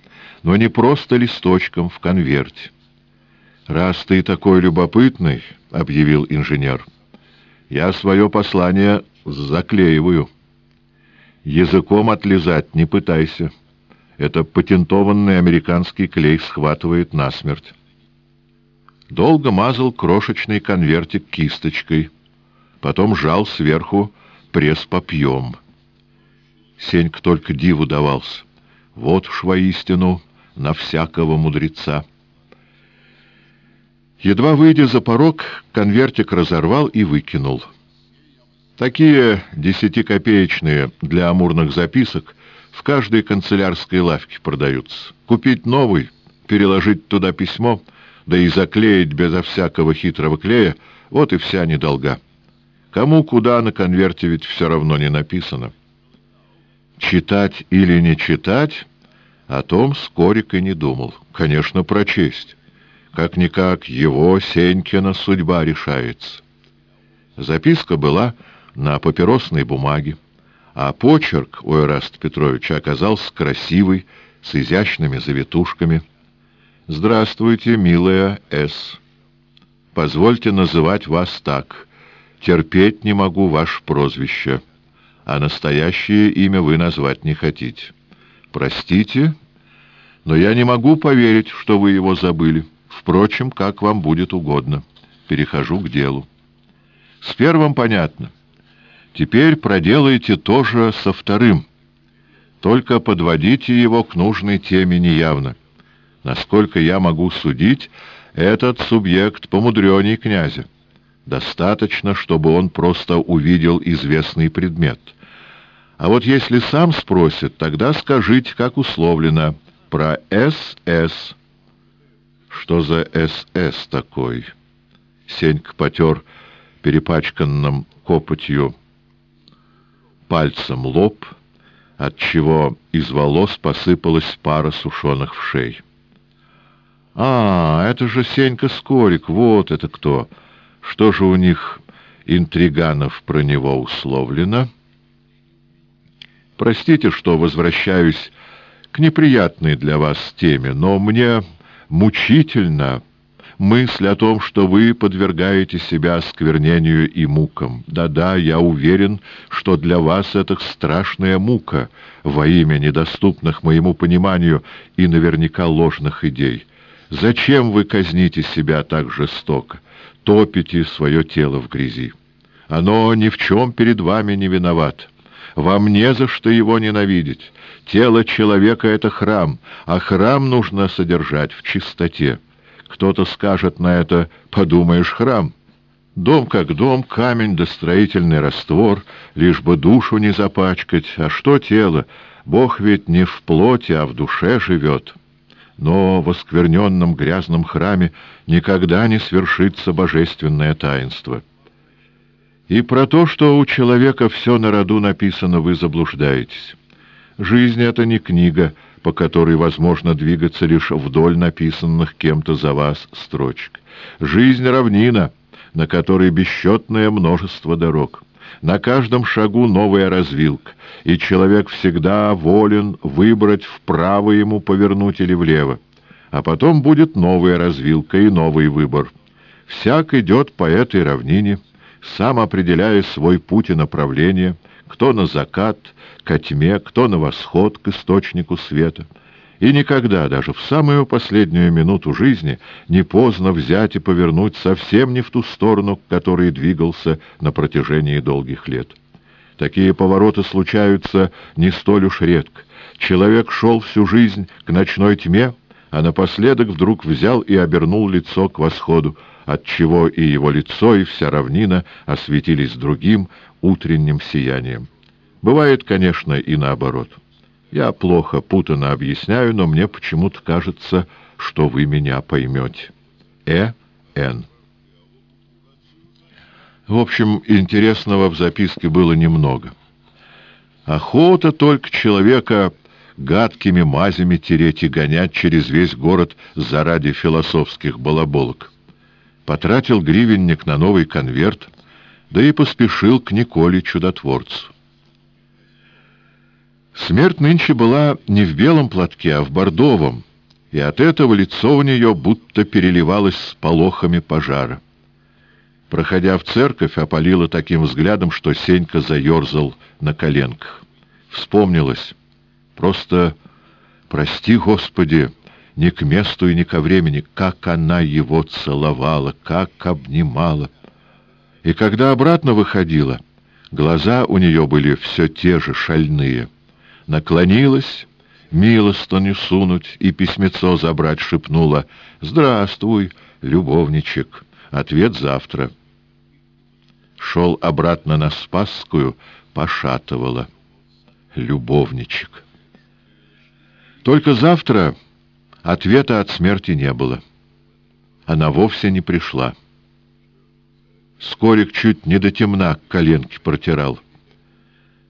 но не просто листочком в конверте. «Раз ты такой любопытный, — объявил инженер, — я свое послание заклеиваю. Языком отлизать не пытайся. Это патентованный американский клей схватывает насмерть». Долго мазал крошечный конвертик кисточкой, потом жал сверху пресс-попьем. Сенька только диву давался. Вот уж воистину на всякого мудреца. Едва выйдя за порог, конвертик разорвал и выкинул. Такие десятикопеечные для амурных записок в каждой канцелярской лавке продаются. Купить новый, переложить туда письмо, да и заклеить безо всякого хитрого клея — вот и вся недолга. Кому куда на конверте ведь все равно не написано. Читать или не читать о том Скорик и не думал. Конечно, прочесть. Как-никак его, Сенькина, судьба решается. Записка была на папиросной бумаге, а почерк у Эраста Петровича оказался красивый, с изящными завитушками. «Здравствуйте, милая С. Позвольте называть вас так. Терпеть не могу ваше прозвище, а настоящее имя вы назвать не хотите». Простите, но я не могу поверить, что вы его забыли. Впрочем, как вам будет угодно. Перехожу к делу. С первым понятно. Теперь проделайте то же со вторым. Только подводите его к нужной теме неявно. Насколько я могу судить, этот субъект помудреней князя. Достаточно, чтобы он просто увидел известный предмет — а вот если сам спросит, тогда скажите, как условлено, про СС. Что за СС такой? Сенька потер перепачканным копотью пальцем лоб, отчего из волос посыпалась пара сушеных вшей. «А, это же Сенька Скорик, вот это кто! Что же у них, интриганов, про него условлено?» «Простите, что возвращаюсь к неприятной для вас теме, но мне мучительно мысль о том, что вы подвергаете себя осквернению и мукам. Да-да, я уверен, что для вас это страшная мука во имя недоступных моему пониманию и наверняка ложных идей. Зачем вы казните себя так жестоко, топите свое тело в грязи? Оно ни в чем перед вами не виноват. Вам не за что его ненавидеть. Тело человека — это храм, а храм нужно содержать в чистоте. Кто-то скажет на это «подумаешь, храм». Дом как дом, камень да строительный раствор, лишь бы душу не запачкать. А что тело? Бог ведь не в плоти, а в душе живет. Но в оскверненном грязном храме никогда не свершится божественное таинство. И про то, что у человека все на роду написано, вы заблуждаетесь. Жизнь — это не книга, по которой возможно двигаться лишь вдоль написанных кем-то за вас строчек. Жизнь — равнина, на которой бесчетное множество дорог. На каждом шагу новая развилка, и человек всегда волен выбрать, вправо ему повернуть или влево. А потом будет новая развилка и новый выбор. Всяк идет по этой равнине, сам определяя свой путь и направление — кто на закат, ко тьме, кто на восход, к источнику света. И никогда, даже в самую последнюю минуту жизни, не поздно взять и повернуть совсем не в ту сторону, к которой двигался на протяжении долгих лет. Такие повороты случаются не столь уж редко. Человек шел всю жизнь к ночной тьме, а напоследок вдруг взял и обернул лицо к восходу, отчего и его лицо, и вся равнина осветились другим, утренним сиянием. Бывает, конечно, и наоборот. Я плохо, путано объясняю, но мне почему-то кажется, что вы меня поймете. Э. Н. В общем, интересного в записке было немного. Охота только человека гадкими мазями тереть и гонять через весь город заради философских балаболок. Потратил гривенник на новый конверт, да и поспешил к Николе Чудотворцу. Смерть нынче была не в белом платке, а в бордовом, и от этого лицо у нее будто переливалось с полохами пожара. Проходя в церковь, опалила таким взглядом, что Сенька заерзал на коленках. Вспомнилось. Просто, прости, Господи, не к месту и не ко времени, как она его целовала, как обнимала. И когда обратно выходила, глаза у нее были все те же, шальные. Наклонилась, милостыню сунуть и письмецо забрать, шепнула «Здравствуй, любовничек, ответ завтра». Шел обратно на Спасскую, пошатывала. Любовничек. Только завтра ответа от смерти не было. Она вовсе не пришла. Скорик чуть не до темна коленки протирал.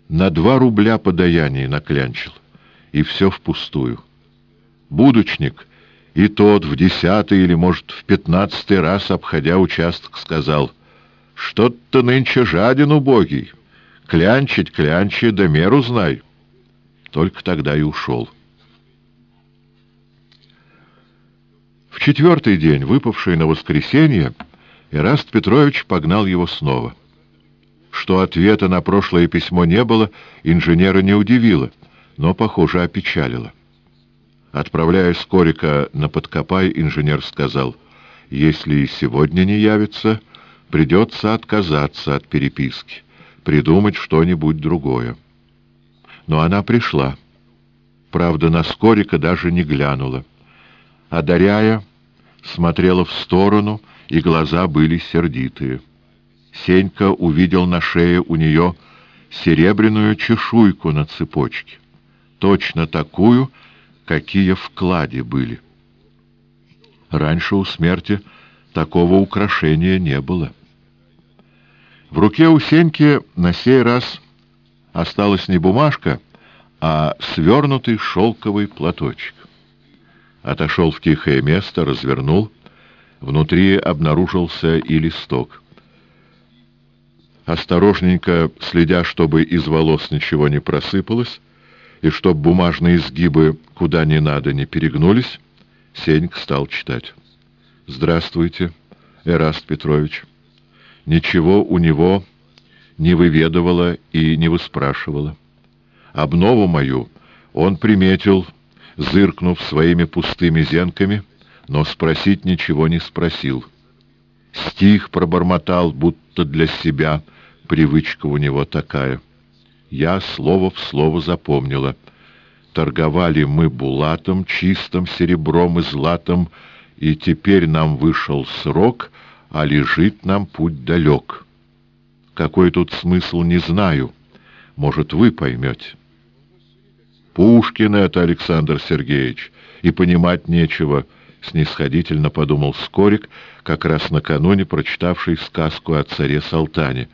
На два рубля подаяние наклянчил, и все впустую. Будучник и тот в десятый или, может, в пятнадцатый раз, обходя участок, сказал, «Что-то нынче жаден убогий, клянчить, клянчи, да меру знай». Только тогда и ушел. В четвертый день, выпавший на воскресенье, Ираст Петрович погнал его снова. Что ответа на прошлое письмо не было, инженера не удивило, но, похоже, опечалило. Отправляя Скорика на подкопай, инженер сказал, «Если и сегодня не явится, придется отказаться от переписки, придумать что-нибудь другое». Но она пришла. Правда, на Скорика даже не глянула. Одаряя, смотрела в сторону — и глаза были сердитые. Сенька увидел на шее у нее серебряную чешуйку на цепочке, точно такую, какие в кладе были. Раньше у смерти такого украшения не было. В руке у Сеньки на сей раз осталась не бумажка, а свернутый шелковый платочек. Отошел в тихое место, развернул. Внутри обнаружился и листок. Осторожненько, следя, чтобы из волос ничего не просыпалось, и чтоб бумажные сгибы куда ни надо не перегнулись, Сеньк стал читать. «Здравствуйте, Эраст Петрович». Ничего у него не выведывала и не выспрашивала. Обнову мою он приметил, зыркнув своими пустыми зенками, но спросить ничего не спросил. Стих пробормотал, будто для себя, привычка у него такая. Я слово в слово запомнила. Торговали мы булатом, чистым серебром и златом, и теперь нам вышел срок, а лежит нам путь далек. Какой тут смысл, не знаю. Может, вы поймете. Пушкин это, Александр Сергеевич, и понимать нечего, — снисходительно подумал Скорик, как раз накануне прочитавший сказку о царе Салтане.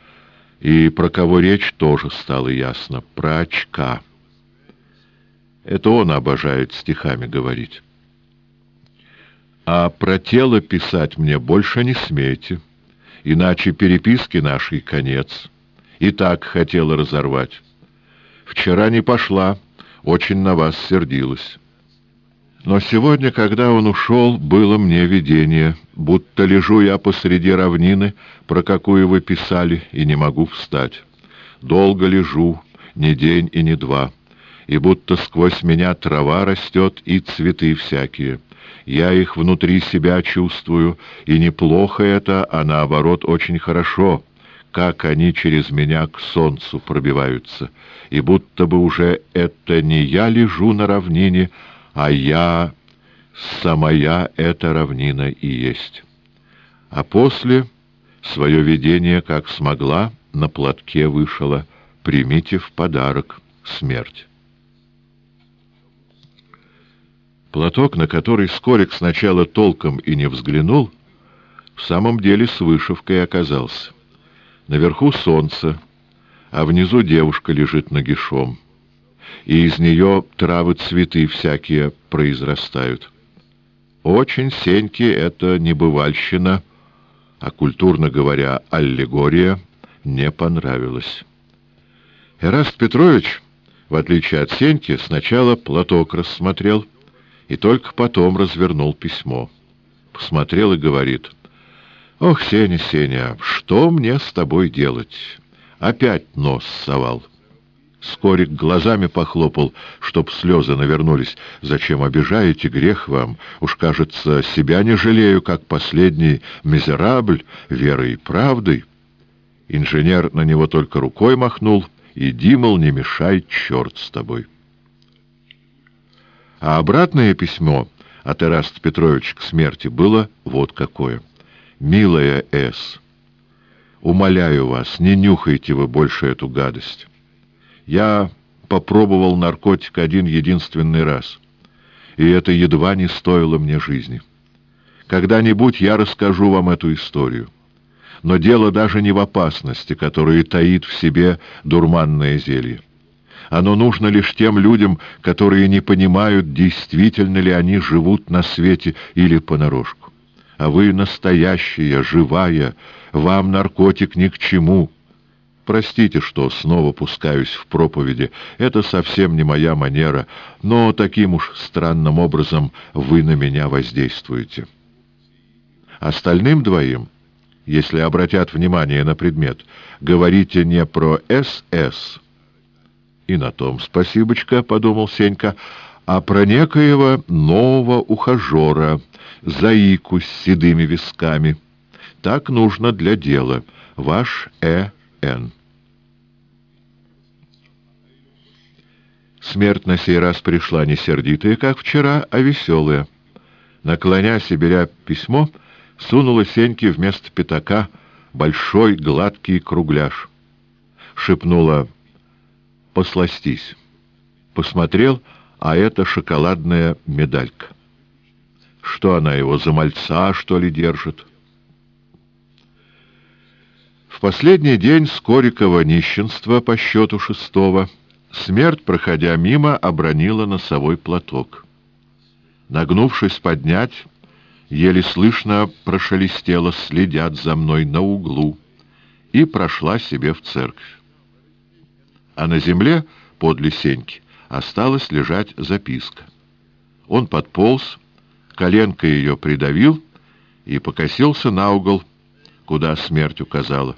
И про кого речь тоже стало ясно — про очка. Это он обожает стихами говорить. А про тело писать мне больше не смейте, иначе переписки нашей конец. И так хотела разорвать. Вчера не пошла, — очень на вас сердилась. Но сегодня, когда он ушел, было мне видение, будто лежу я посреди равнины, про какую вы писали, и не могу встать. Долго лежу, ни день и ни два, и будто сквозь меня трава растет и цветы всякие. Я их внутри себя чувствую, и неплохо это, а наоборот очень хорошо — как они через меня к солнцу пробиваются, и будто бы уже это не я лежу на равнине, а я, самая эта равнина и есть. А после свое видение, как смогла, на платке вышла, примите в подарок смерть. Платок, на который Скорик сначала толком и не взглянул, в самом деле с вышивкой оказался. Наверху солнце, а внизу девушка лежит нагишом, и из нее травы цветы всякие произрастают. Очень Сеньке это небывальщина, а, культурно говоря, аллегория, не понравилась. Эраст Петрович, в отличие от Сеньки, сначала платок рассмотрел и только потом развернул письмо. Посмотрел и говорит — «Ох, Сеня, Сеня, что мне с тобой делать? Опять нос совал». Скорик глазами похлопал, чтоб слезы навернулись. «Зачем обижаете? Грех вам. Уж, кажется, себя не жалею, как последний мизерабль, верой и правдой». Инженер на него только рукой махнул. «Иди, мол, не мешай, черт с тобой». А обратное письмо от Эраста Петровича к смерти было вот какое — «Милая С, умоляю вас, не нюхайте вы больше эту гадость. Я попробовал наркотик один единственный раз, и это едва не стоило мне жизни. Когда-нибудь я расскажу вам эту историю. Но дело даже не в опасности, которую таит в себе дурманное зелье. Оно нужно лишь тем людям, которые не понимают, действительно ли они живут на свете или понарошку а вы настоящая, живая, вам наркотик ни к чему. Простите, что снова пускаюсь в проповеди, это совсем не моя манера, но таким уж странным образом вы на меня воздействуете. Остальным двоим, если обратят внимание на предмет, говорите не про СС. И на том спасибочка, — подумал Сенька, — а про некоего нового ухажера, заику с седыми висками. Так нужно для дела. Ваш Э.Н. Смерть на сей раз пришла не сердитая, как вчера, а веселая. Наклонясь и беря письмо, сунула Сеньке вместо пятака большой гладкий кругляш. Шепнула «Посластись». Посмотрел — а это шоколадная медалька. Что она его за мальца, что ли, держит? В последний день Скорикова нищенства по счету шестого смерть, проходя мимо, обронила носовой платок. Нагнувшись поднять, еле слышно прошелестело «следят за мной на углу» и прошла себе в церковь. А на земле, подле Сеньки, осталась лежать записка. Он подполз, коленкой ее придавил и покосился на угол, куда смерть указала.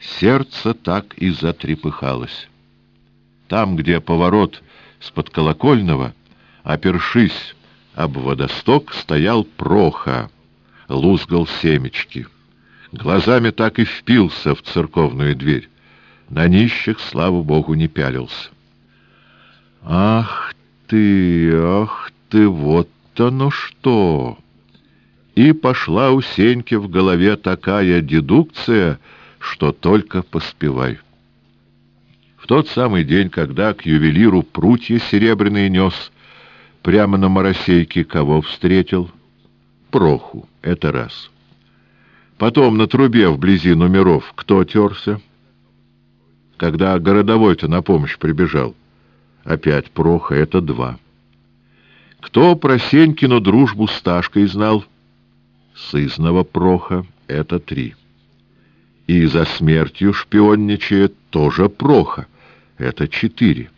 Сердце так и затрепыхалось. Там, где поворот с-под колокольного, опершись об водосток, стоял Проха, лузгал семечки. Глазами так и впился в церковную дверь. На нищих, слава богу, не пялился. «Ах ты, ах ты, вот оно что!» И пошла у Сеньки в голове такая дедукция, что только поспевай. В тот самый день, когда к ювелиру прутья серебряные нес, прямо на моросейке кого встретил? Проху, это раз. Потом на трубе вблизи номеров кто терся? Когда городовой-то на помощь прибежал. Опять Проха, это два. Кто про Сенькину дружбу с Ташкой знал? Сызнова Проха, это три. И за смертью шпионничает тоже Проха, это четыре.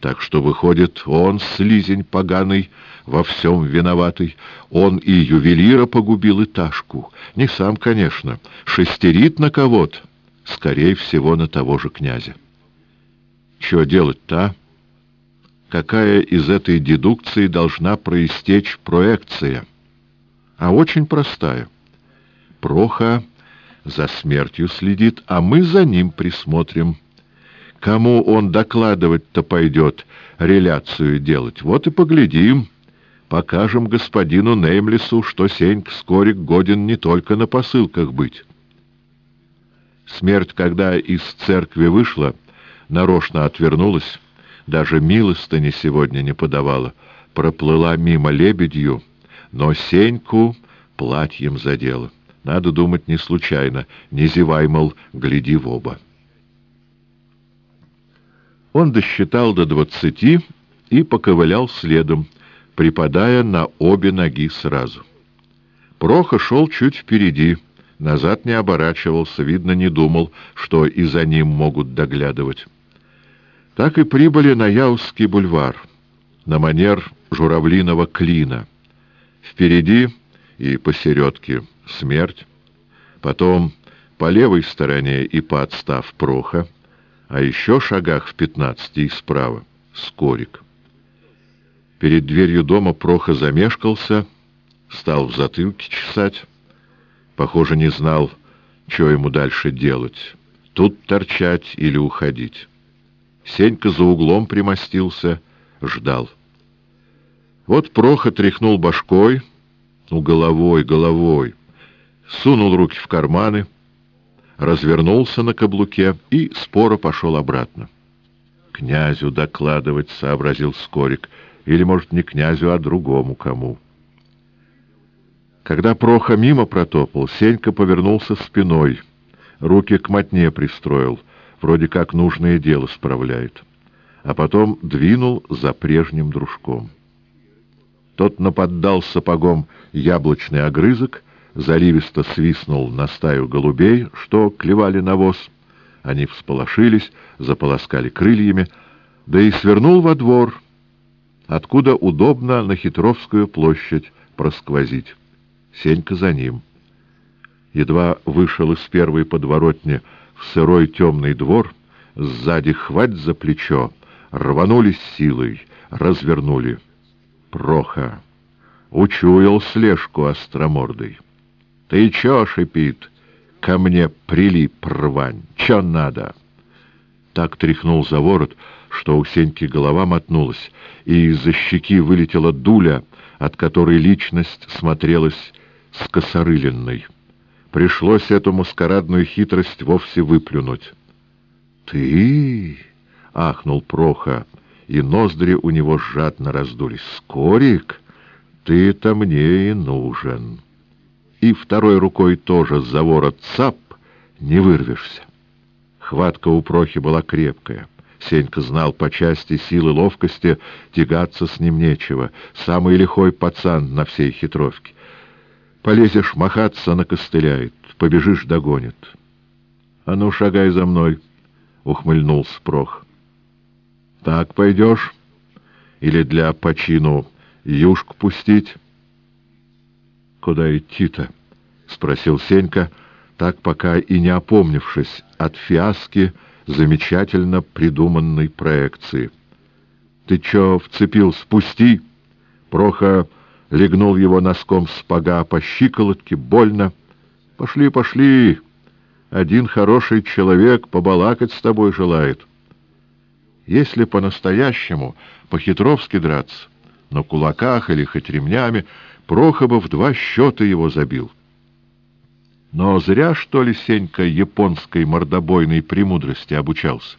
Так что, выходит, он, слизень поганый, во всем виноватый. Он и ювелира погубил, и Ташку. Не сам, конечно. Шестерит на кого-то. Скорее всего, на того же князя. Что делать-то, а? Какая из этой дедукции должна проистечь проекция? А очень простая. Проха за смертью следит, а мы за ним присмотрим. Кому он докладывать-то пойдет, реляцию делать? Вот и поглядим. Покажем господину Неймлису, что Сеньк Скорик годен не только на посылках быть. Смерть, когда из церкви вышла, нарочно отвернулась, даже милостыни сегодня не подавала, проплыла мимо лебедью, но Сеньку платьем задела. Надо думать не случайно, не зевай, мол, гляди в оба. Он досчитал до двадцати и поковылял следом, припадая на обе ноги сразу. Проха шел чуть впереди, назад не оборачивался, видно, не думал, что и за ним могут доглядывать. Так и прибыли на Яузский бульвар, на манер журавлиного клина. Впереди и посередке смерть, потом по левой стороне и подстав Проха, а еще шагах в пятнадцати и справа — Скорик. Перед дверью дома Проха замешкался, стал в затылке чесать. Похоже, не знал, что ему дальше делать. Тут торчать или уходить. Сенька за углом примостился, ждал. Вот Проха тряхнул башкой, ну, головой, головой, сунул руки в карманы — развернулся на каблуке и споро пошел обратно. «Князю докладывать», — сообразил Скорик, — «или, может, не князю, а другому кому». Когда Проха мимо протопал, Сенька повернулся спиной, руки к мотне пристроил, вроде как нужное дело справляет, а потом двинул за прежним дружком. Тот наподдал сапогом яблочный огрызок заливисто свистнул на стаю голубей, что клевали навоз. Они всполошились, заполоскали крыльями, да и свернул во двор, откуда удобно на Хитровскую площадь просквозить. Сенька за ним. Едва вышел из первой подворотни в сырой темный двор, сзади хвать за плечо, рванулись силой, развернули. Проха. Учуял слежку остромордой. «Ты чё?» — шипит. «Ко мне прилип рвань. Чё надо?» Так тряхнул за ворот, что у Сеньки голова мотнулась, и из-за щеки вылетела дуля, от которой личность смотрелась скосорыленной. Пришлось эту маскарадную хитрость вовсе выплюнуть. «Ты?» — ахнул Проха, и ноздри у него жадно раздулись. «Скорик? ты-то мне и нужен. И второй рукой тоже за ворот цап, не вырвешься. Хватка у Прохи была крепкая. Сенька знал по части силы ловкости, тягаться с ним нечего. Самый лихой пацан на всей хитровке. Полезешь махаться, накостыляет, побежишь, догонит. — А ну, шагай за мной, — ухмыльнулся Прох. — Так пойдешь? Или для почину юшку пустить? — Куда идти-то? — спросил Сенька, так пока и не опомнившись от фиаски замечательно придуманной проекции. — Ты чё вцепил? Спусти! Проха легнул его носком спага по щиколотке, больно. — Пошли, пошли! Один хороший человек побалакать с тобой желает. Если по-настоящему, по-хитровски драться, на кулаках или хоть ремнями, Прохобов два счета его забил. Но зря, что ли, Сенька японской мордобойной премудрости обучался.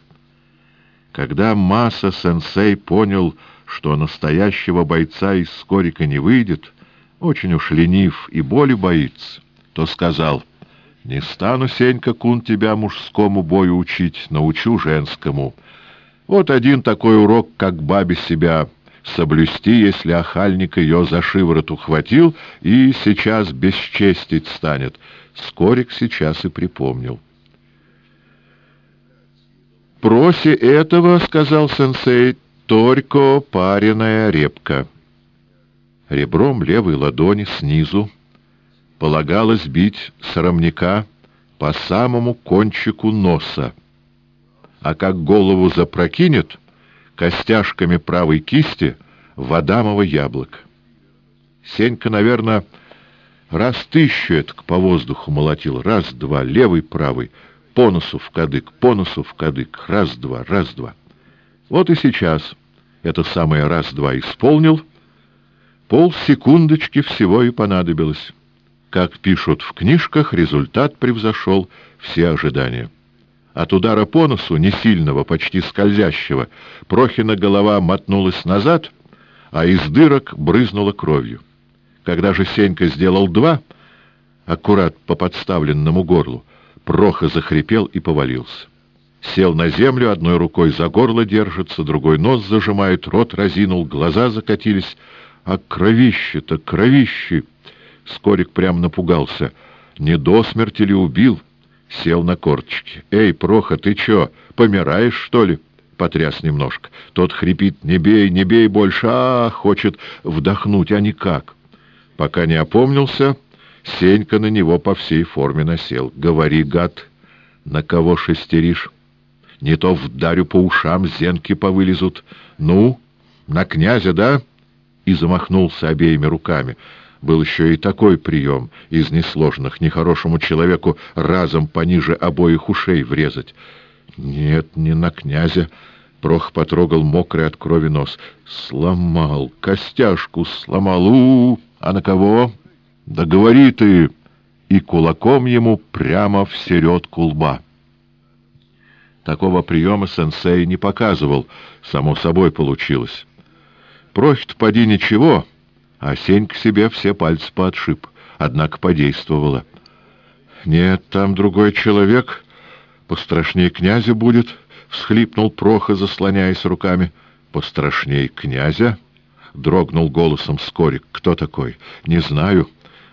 Когда Маса-сенсей понял, что настоящего бойца из Скорика не выйдет, очень уж ленив и боли боится, то сказал, «Не стану, Сенька-кун, тебя мужскому бою учить, научу женскому. Вот один такой урок, как бабе себя соблюсти, если охальник ее за шиворот ухватил и сейчас бесчестить станет». Скорик сейчас и припомнил. «Проси этого, — сказал сенсей, — только пареная репка». Ребром левой ладони снизу полагалось бить срамника по самому кончику носа, а как голову запрокинет, костяшками правой кисти в адамово яблоко. Сенька, наверное, раз тысячу это по воздуху молотил, раз-два, левый-правый, по носу в кадык, по носу в кадык, раз-два, раз-два. Вот и сейчас это самое раз-два исполнил, полсекундочки всего и понадобилось. Как пишут в книжках, результат превзошел все ожидания. От удара по носу, не сильного, почти скользящего, Прохина голова мотнулась назад, а из дырок брызнула кровью. Когда же Сенька сделал два, аккурат по подставленному горлу, Проха захрипел и повалился. Сел на землю, одной рукой за горло держится, другой нос зажимает, рот разинул, глаза закатились. А кровище-то, кровище! Скорик прям напугался. Не до смерти ли убил? Сел на корточки. «Эй, Проха, ты чё, помираешь, что ли?» Потряс немножко. Тот хрипит «Не бей, не бей больше!» а хочет вдохнуть, а никак. Пока не опомнился, Сенька на него по всей форме насел. «Говори, гад, на кого шестеришь? Не то вдарю по ушам, зенки повылезут. Ну, на князя, да?» И замахнулся обеими руками. Был еще и такой прием из несложных, нехорошему человеку разом пониже обоих ушей врезать. «Нет, не на князя». Прох потрогал мокрый от крови нос. «Сломал, костяшку сломал. у, а на кого? Да говори ты!» И кулаком ему прямо в середку лба. Такого приема сенсей не показывал, само собой получилось. Прохит поди ничего, а сень к себе все пальцы поотшиб, однако подействовало. «Нет, там другой человек, пострашнее князя будет», — всхлипнул Проха, заслоняясь руками. «Пострашней князя?» — дрогнул голосом Скорик. «Кто такой?» «Не знаю.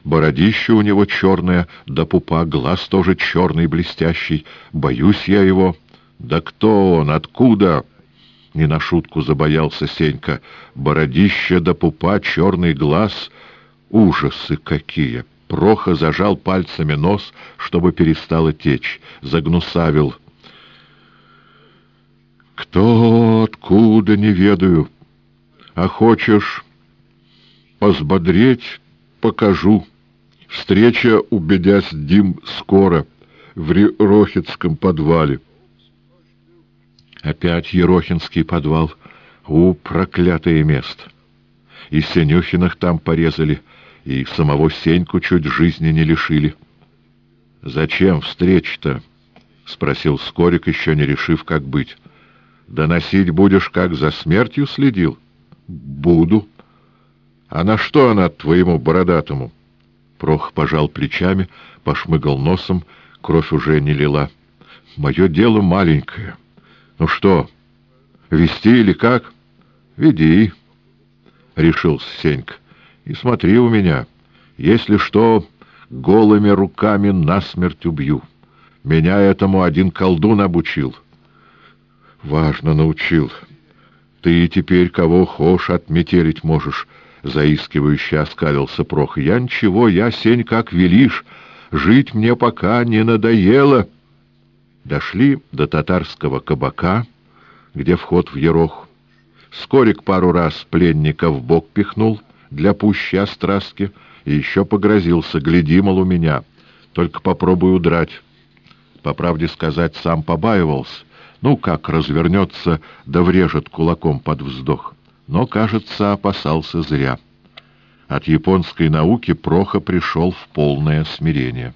Бородище у него черное, да пупа, глаз тоже черный, блестящий. Боюсь я его». «Да кто он? Откуда?» Не на шутку забоялся Сенька. «Бородище да пупа, черный глаз. Ужасы какие!» Проха зажал пальцами нос, чтобы перестало течь. Загнусавил. «Кто, откуда, не ведаю. А хочешь позбодреть, покажу. Встреча у Бедясь Дим скоро в Рохицком подвале». Опять Ерохинский подвал. У, проклятое место! И Сенюхиных там порезали, и самого Сеньку чуть жизни не лишили. — Зачем встреча-то? — спросил Скорик, еще не решив, как быть. — Доносить будешь, как за смертью следил? — Буду. — А на что она твоему бородатому? Прох пожал плечами, пошмыгал носом, кровь уже не лила. Мое дело маленькое. Ну что, вести или как? Веди, — решился Сенька. И смотри у меня. Если что, голыми руками насмерть убью. Меня этому один колдун обучил. Важно научил. Ты теперь кого хошь отметелить можешь, — заискивающе оскалился Прох. Я ничего, я, Сень, как велишь. Жить мне пока не надоело. Дошли до татарского кабака, где вход в Ерох. Скорик пару раз пленника в бок пихнул для пущей остраски и еще погрозился, гляди, мол, у меня, только попробуй удрать. По правде сказать, сам побаивался, ну, как развернется, да врежет кулаком под вздох. Но, кажется, опасался зря. От японской науки Проха пришел в полное смирение.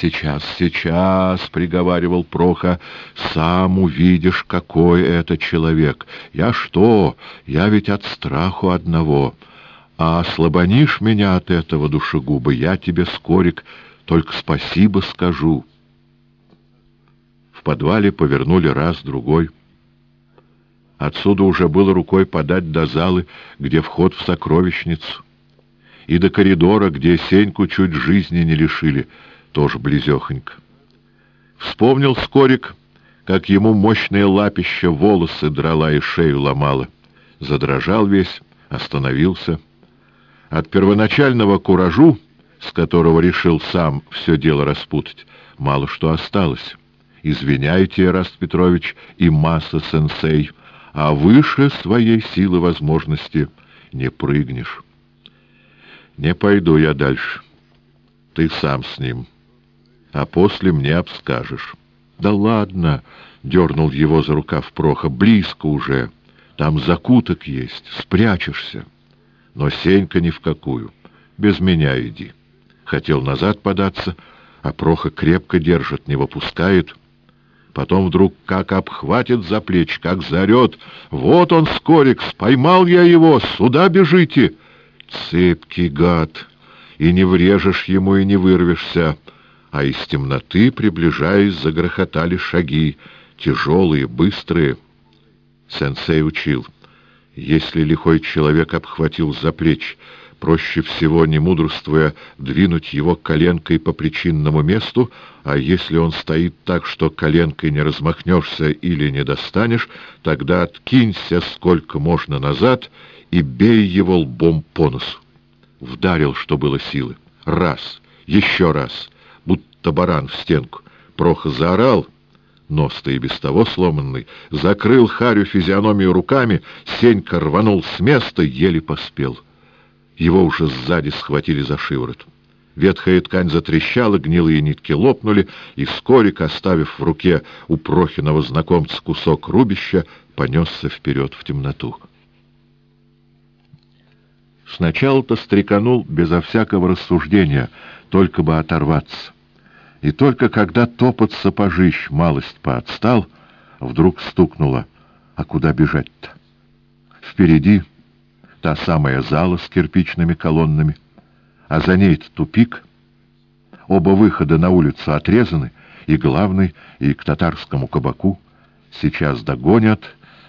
«Сейчас, сейчас», — приговаривал Проха, — «сам увидишь, какой это человек. Я что? Я ведь от страху одного. А ослабонишь меня от этого, душегуба, я тебе, скорик, только спасибо скажу». В подвале повернули раз, другой. Отсюда уже было рукой подать до залы, где вход в сокровищницу, и до коридора, где Сеньку чуть жизни не лишили — тоже близехонько. Вспомнил Скорик, как ему мощное лапище волосы драла и шею ломала. Задрожал весь, остановился. От первоначального куражу, с которого решил сам все дело распутать, мало что осталось. Извиняйте, Раст Петрович и Масса-сенсей, а выше своей силы возможности не прыгнешь. Не пойду я дальше. Ты сам с ним а после мне обскажешь. — Да ладно, — дернул его за рукав Проха, — близко уже. Там закуток есть, спрячешься. Но Сенька ни в какую. Без меня иди. Хотел назад податься, а Проха крепко держит, не выпускает. Потом вдруг как обхватит за плечи, как зарет. Вот он, Скорикс, поймал я его, сюда бежите. Цепкий гад, и не врежешь ему, и не вырвешься а из темноты, приближаясь, загрохотали шаги, тяжелые, быстрые. Сенсей учил, если лихой человек обхватил за плечи, проще всего, не мудрствуя, двинуть его коленкой по причинному месту, а если он стоит так, что коленкой не размахнешься или не достанешь, тогда откинься сколько можно назад и бей его лбом по носу. Вдарил, что было силы. Раз, еще раз — будто баран в стенку. Проха заорал, нос-то и без того сломанный, закрыл Харю физиономию руками, Сенька рванул с места, еле поспел. Его уже сзади схватили за шиворот. Ветхая ткань затрещала, гнилые нитки лопнули, и Скорик, оставив в руке у Прохиного знакомца кусок рубища, понесся вперед в темноту. Сначала-то стреканул безо всякого рассуждения, только бы оторваться. И только когда топот сапожищ малость поотстал, вдруг стукнуло. А куда бежать-то? Впереди та самая зала с кирпичными колоннами, а за ней тупик. Оба выхода на улицу отрезаны, и главный, и к татарскому кабаку. Сейчас догонят,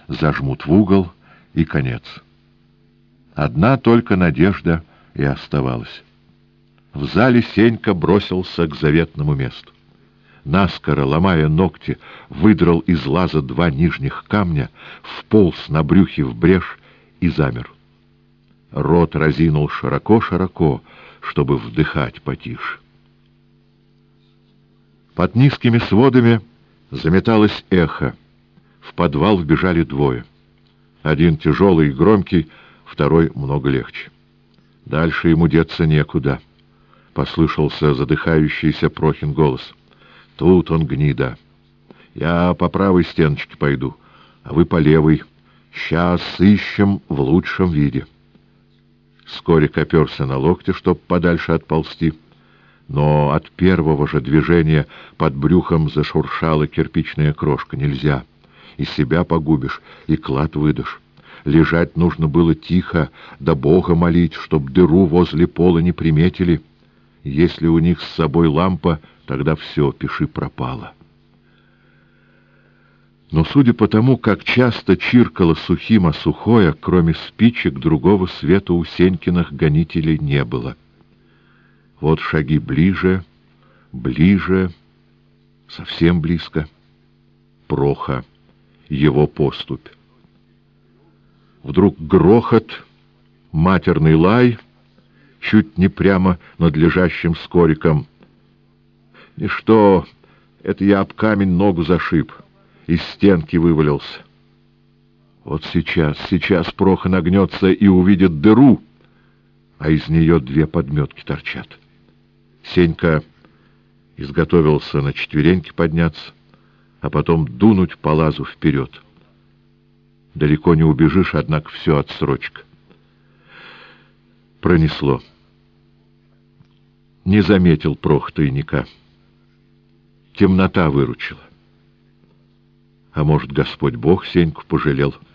зажмут в угол, и конец. Одна только надежда и оставалась. В зале Сенька бросился к заветному месту. Наскоро, ломая ногти, выдрал из лаза два нижних камня, вполз на брюхе в брешь и замер. Рот разинул широко-широко, чтобы вдыхать потише. Под низкими сводами заметалось эхо. В подвал вбежали двое. Один тяжелый и громкий, второй много легче. Дальше ему деться некуда. — послышался задыхающийся Прохин голос. «Тут он гнида. Я по правой стеночке пойду, а вы по левой. Сейчас ищем в лучшем виде». Скорик оперся на локте, чтоб подальше отползти, но от первого же движения под брюхом зашуршала кирпичная крошка. Нельзя. И себя погубишь, и клад выдашь. Лежать нужно было тихо, да Бога молить, чтоб дыру возле пола не приметили. Если у них с собой лампа, тогда все, пиши пропало. Но судя по тому, как часто чиркало сухим, а сухое, кроме спичек, другого света у Сенькиных гонителей не было. Вот шаги ближе, ближе, совсем близко. Проха, его поступь. Вдруг грохот, матерный лай, чуть не прямо над лежащим скориком. И что, это я об камень ногу зашиб, из стенки вывалился. Вот сейчас, сейчас Проха нагнется и увидит дыру, а из нее две подметки торчат. Сенька изготовился на четвереньки подняться, а потом дунуть по лазу вперед. Далеко не убежишь, однако все отсрочка. Пронесло. Не заметил прох тайника. Темнота выручила. А может, Господь Бог Сеньку пожалел —